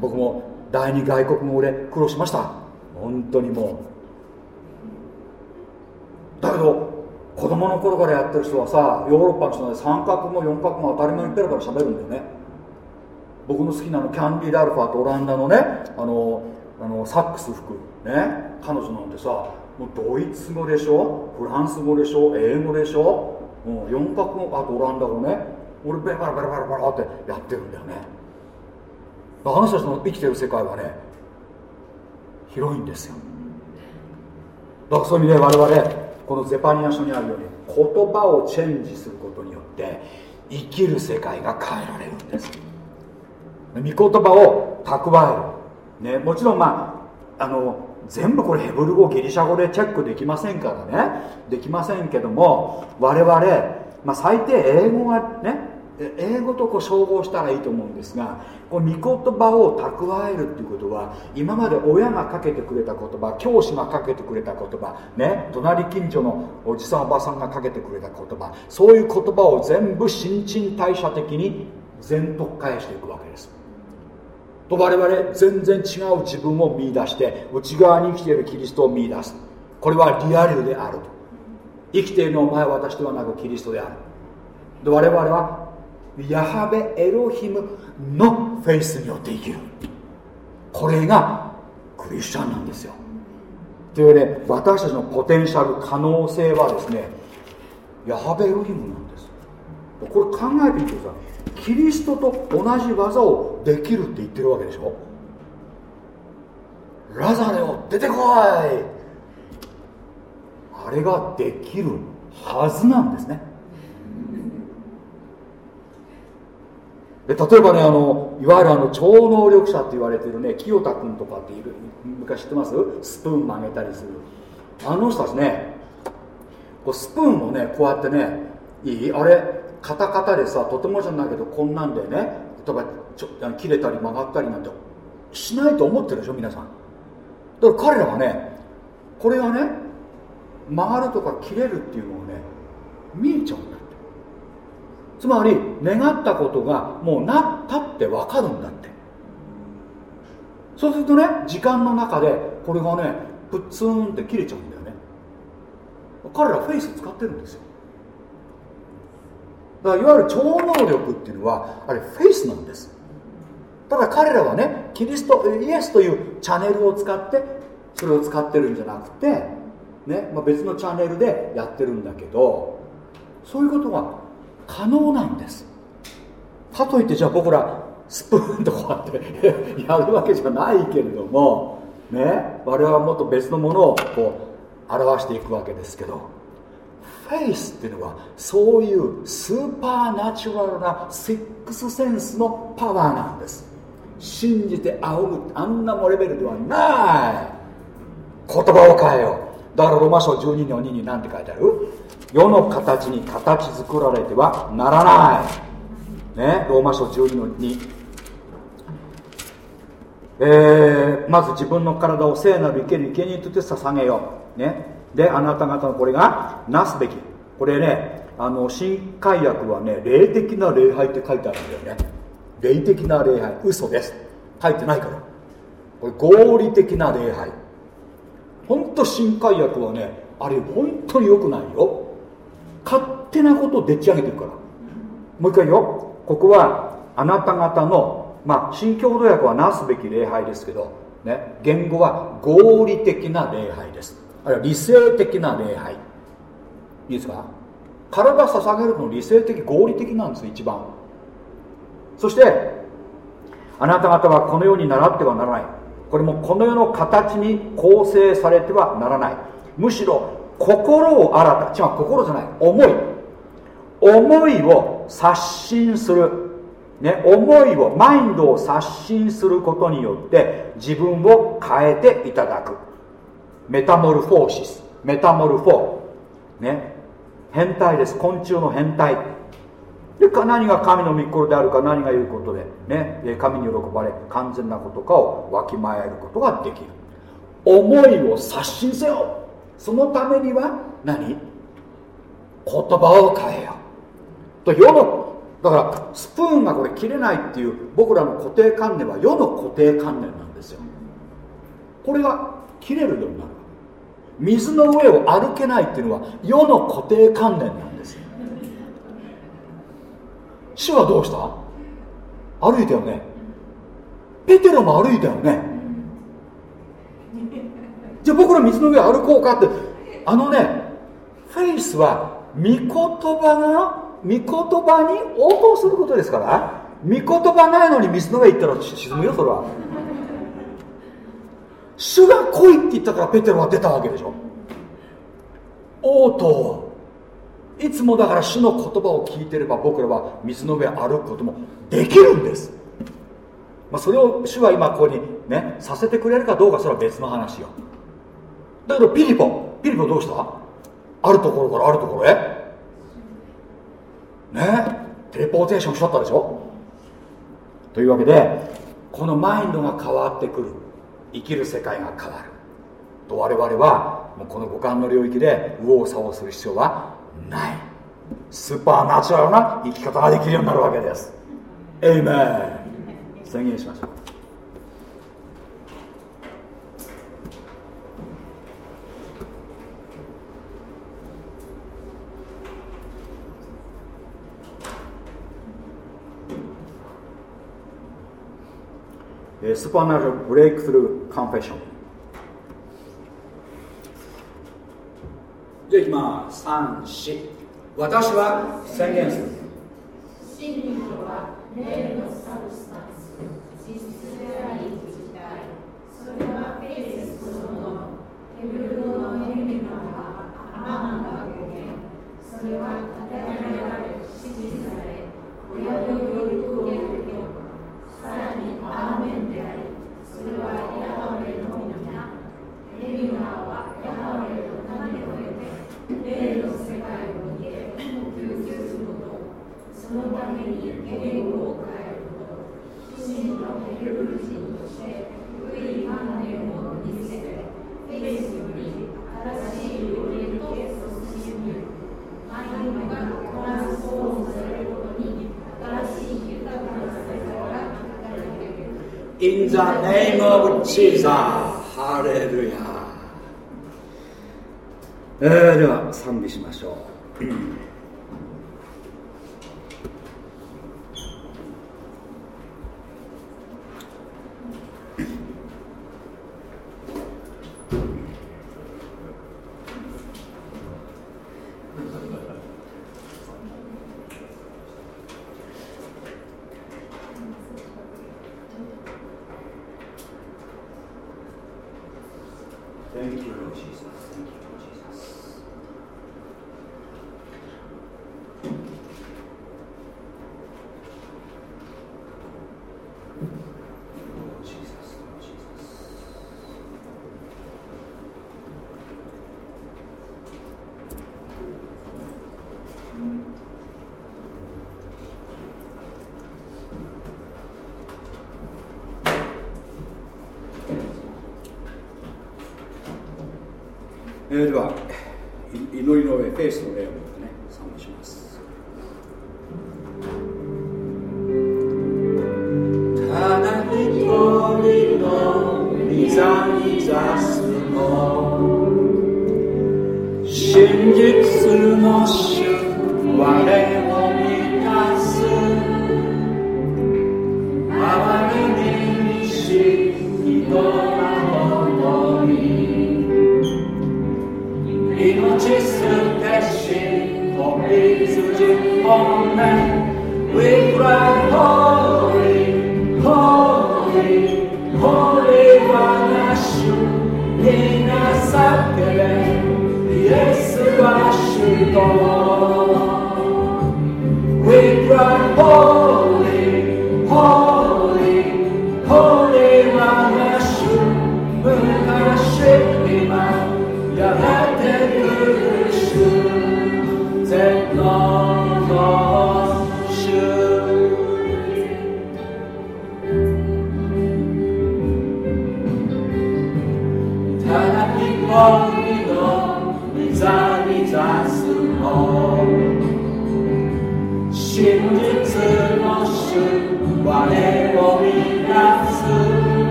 僕も第二外国語で苦労しました。本当にもう。だけど子供の頃からやってる人はさヨーロッパの人で三角も四角も当たり前にペラペラ喋るんだよね。僕の好きなのキャンディー・ラルファーとオランダのねあのあのサックス吹くね彼女なんてさもうドイツ語でしょ？フランス語でしょ？英語でしょ？もう4カ国あとオランダ語ね。俺ベラベラベラベラベラってやってるんだよね。あの人たちの生きてる世界はね広いんですよ。だからそういう意味で我々このゼパニア書にあるように言葉をチェンジすることによって生きる世界が変えられるんです。御言葉を蓄える、ね、もちろんまああの全部これヘブル語ギリシャ語でチェックできませんからね。できませんけども我々、まあ、最低英語がね英語とこう照合したらいいと思うんですがこの御言葉を蓄えるっていうことは今まで親がかけてくれた言葉教師がかけてくれた言葉ね隣近所のおじさんおばさんがかけてくれた言葉そういう言葉を全部新陳代謝的に全特化していくわけです。と我々全然違う自分を見出して内側に生きているキリストを見出す。これはリアルであると。生きているのお前は私ではなくキリストである。で我々はヤハベエロヒムのフェイスによって生きる。これがクリスチャンなんですよ。というわけで私たちのポテンシャル可能性はですねヤハベエロヒムなんです。これ考えてみてください。キリストと同じ技をできるって言ってるわけでしょ。ラザレを出てこい。あれができるはずなんですね。で例えばねあのいわゆるあの超能力者って言われてるね清田君とかっている昔知ってます？スプーン曲げたりする。あの人たちねこうスプーンをねこうやってねいい？あれカタカタでさとてもじゃないけどこんなんでね例えばちょ切れたり曲がったりなんてしないと思ってるでしょ皆さん。だから彼らはねこれがね曲がるとか切れるっていうのをね見えちゃうんつまり願ったことがもうなったって分かるんだって。そうするとね時間の中でこれがねプッツンって切れちゃうんだよね。彼らフェイス使ってるんですよ。だからいわゆる超能力っていうのはあれフェイスなんです。ただ彼らはねキリストイエスというチャンネルを使ってそれを使ってるんじゃなくて、ねまあ、別のチャンネルでやってるんだけどそういうことが可能なんです。かといってじゃあ僕らスプーンとこうやってやるわけじゃないけれどもね我々はもっと別のものをこう表していくわけですけどフェイスっていうのはそういうスーパーナチュラルなセックスセンスのパワーなんです。信じて仰ぐあんなもレベルではない。言葉を変えよう。だからロマ書12の2に何て書いてある？世の形に形作られてはならない。ねローマ書12の2えー、まず自分の体を聖なる生ける生贄として捧げよう。ね。であなた方のこれがなすべき。これねあの新海訳はね霊的な礼拝って書いてあるんだよね。霊的な礼拝。嘘です。書いてないから。これ合理的な礼拝。本当新海訳はねあれ本当に良くないよ。勝手なことをでっち上げてるから。もう一回よここはあなた方のまあ新共同訳はなすべき礼拝ですけどね言語は合理的な礼拝です。あるいは理性的な礼拝。いいですか？体捧げるの理性的合理的なんです一番。そしてあなた方はこのように倣ってはならない。これもこの世の形に構成されてはならない。むしろ心を新た違う心じゃない思い。思いを刷新する、ね、思いをマインドを刷新することによって自分を変えていただく。 metamorphosis。メタモルフォー。ね。変態です。昆虫の変態。で何が神の御心であるか何が言うことで、ね、神に喜ばれ完全なことかをわきまえることができる。思いを刷新せよ。そのためには何？言葉を変えよと世のだからスプーンがこれ切れないっていう僕らの固定観念は世の固定観念なんですよ。これが切れるようになる。水の上を歩けないっていうのは世の固定観念なんですよ。主はどうした？歩いたよね。ペテロも歩いたよね。じゃあ僕ら水の上歩こうかって。あのねフェイスは御言葉が御言葉に応答することですから。御言葉ないのに水の上行ったら沈むよそれは。主が来いって言ったからペテロは出たわけでしょ。応答いつもだから主の言葉を聞いてれば僕らは水の上歩くこともできるんです、まあ、それを主は今ここにねさせてくれるかどうかそれは別の話よ。だけどピリポピリポどうした？あるところからあるところへ？ね？テレポーテーションしちゃったでしょ？というわけでこのマインドが変わってくる。生きる世界が変わる。と我々はもうこの五感の領域で右往左往する必要はない。スーパーナチュラルな生き方ができるようになるわけです。エイメン。宣言しましょう。スーパーナチュラルブレイクスルーカンフェッションじゃあいきます。34私は宣言する。真理とは霊のサブス実質であり実体それはフェイスそのものヘブル語のエミナはアマンが語源それは与えられ指示され親のよりを受けるさらにアーメンでありそれはヤハウェの皆エミナはヤハウェの種を得て霊の世界を見て吸収することそのために言語を変えること真のヘルル人として古い観念を見せてフェイスより新しい領域へ進むマインドがトランスフォームされることに新しい豊かな世界が In the name of Jesus. ハレルヤえー、では賛美しましょう。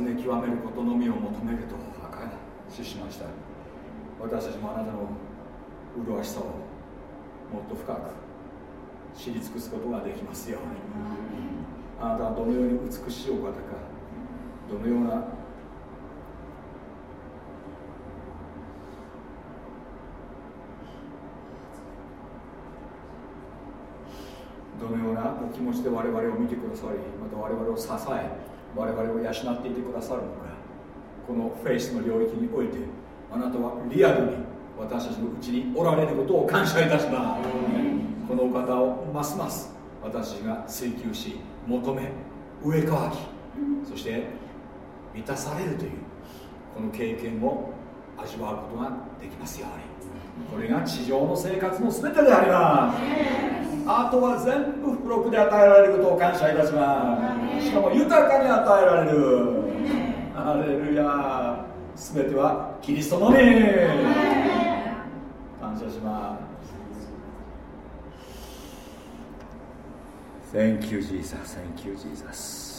ね極めることのみを求めるとしました。私たちもあなたの麗しさをもっと深く知り尽くすことができますように。あなたはどのように美しいお方かどのようなどのようなお気持ちで我々を見てくださりまた我々を支え我々を養っていてくださるのか。このフェイスの領域においてあなたはリアルに私たちのうちにおられることを感謝いたします。このお方をますます私が追求し求め上乾きそして満たされるというこの経験を味わうことができますように。これが地上の生活の全てであります。あとは全部付録で与えられることを感謝いたします。しかも豊かに与えられる。ハレルヤ全てはキリストのみ。感謝します。Thank you, Jesus. Thank you, Jesus.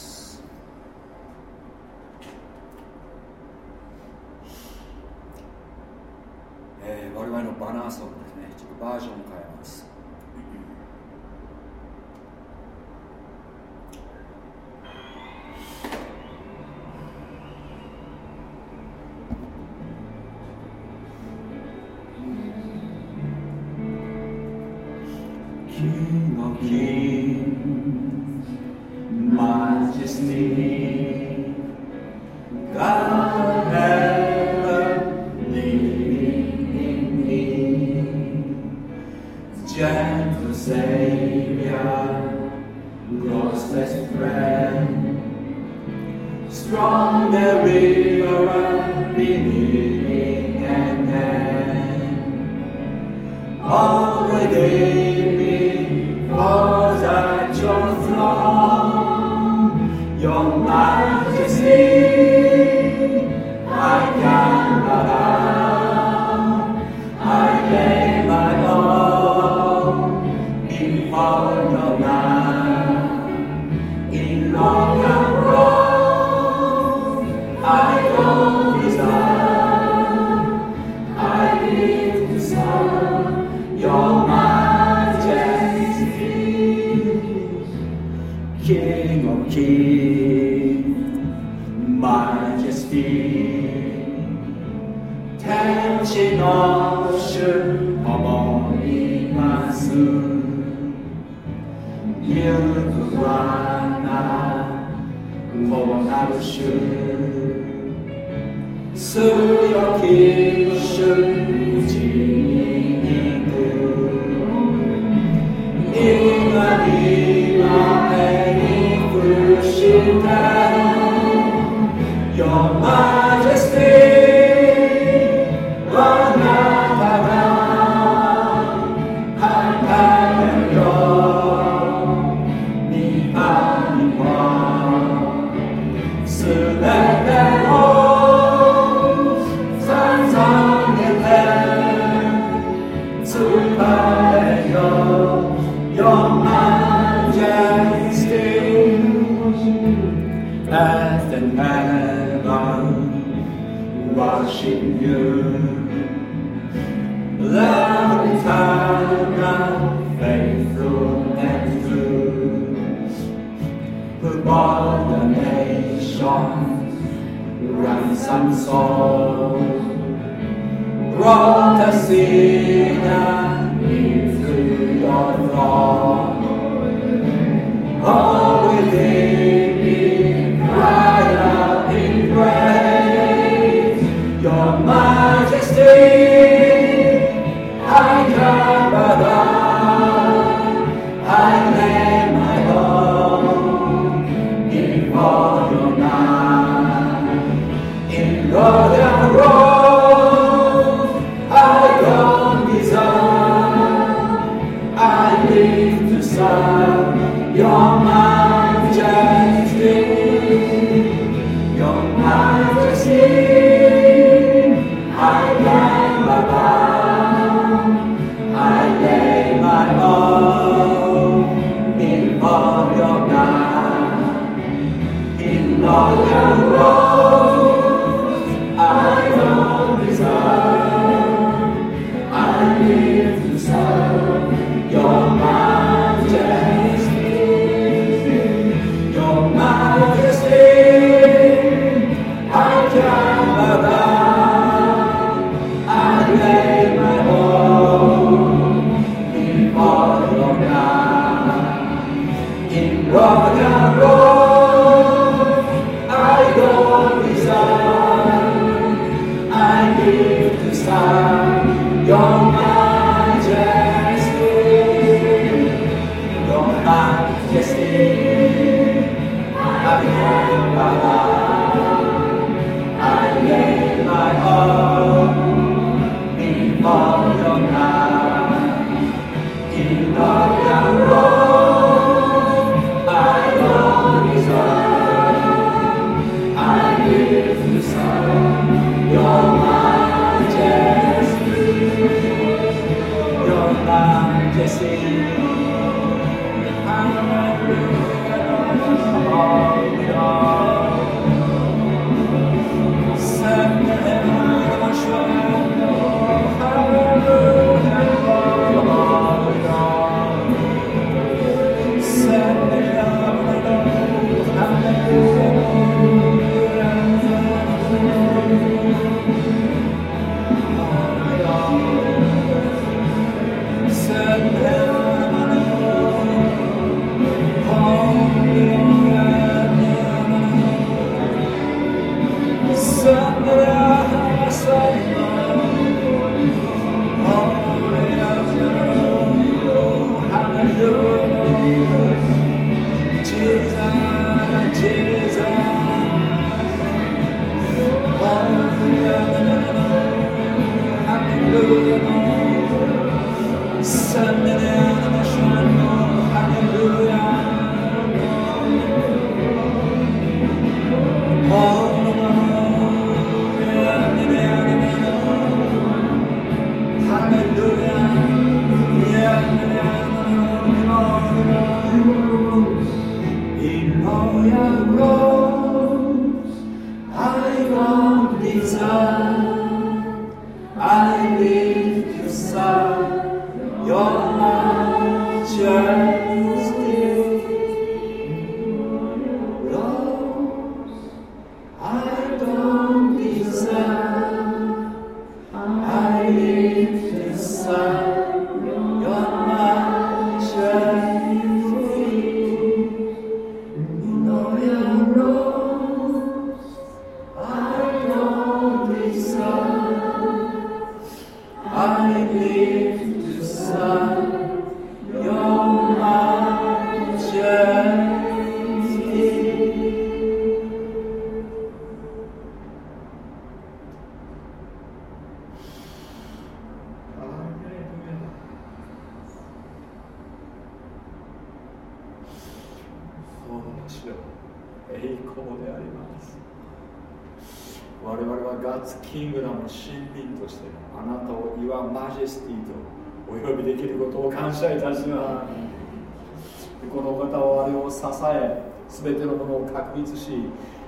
確立し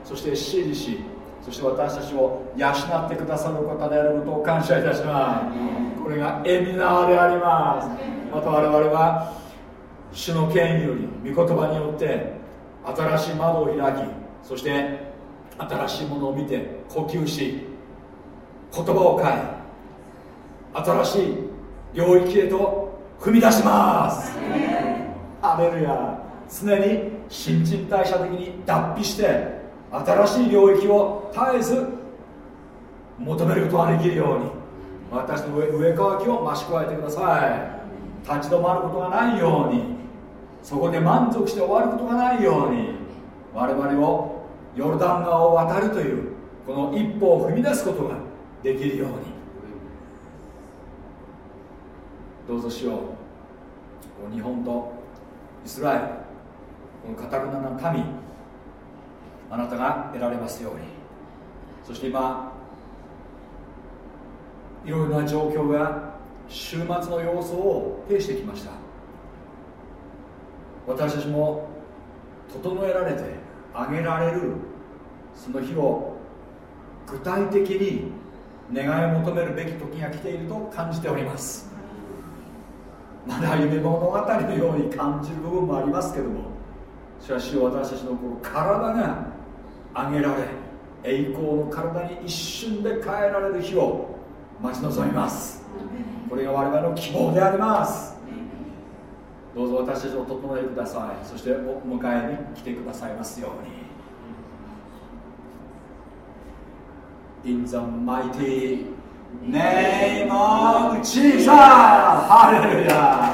そして支持しそして私たちを養ってくださる方であることを感謝いたします。これがエミナーであります。また我々は主の権威より御言葉によって新しい窓を開きそして新しいものを見て呼吸し言葉を変え新しい領域へと踏み出します。ハレルヤ常に新陳代謝的に脱皮して新しい領域を絶えず求めることができるように私の上上乾きを増し加えてください。立ち止まることがないようにそこで満足して終わることがないように我々をヨルダン川を渡るというこの一歩を踏み出すことができるように。どうぞしよう。日本とイスラエル。このカタルナの民あなたが得られますように。そして今いろいろな状況が週末の様相を呈してきました。私たちも整えられてあげられるその日を具体的に願いを求めるべき時が来ていると感じております。まだ夢物語のように感じる部分もありますけどもしかし私たちのこの体が上げられ栄光の体に一瞬で変えられる日を待ち望みます。これが我々の希望であります。どうぞ私たちを整えてください。そしてお迎えに来てくださいますように。In the mighty name of Jesus! ハレルヤ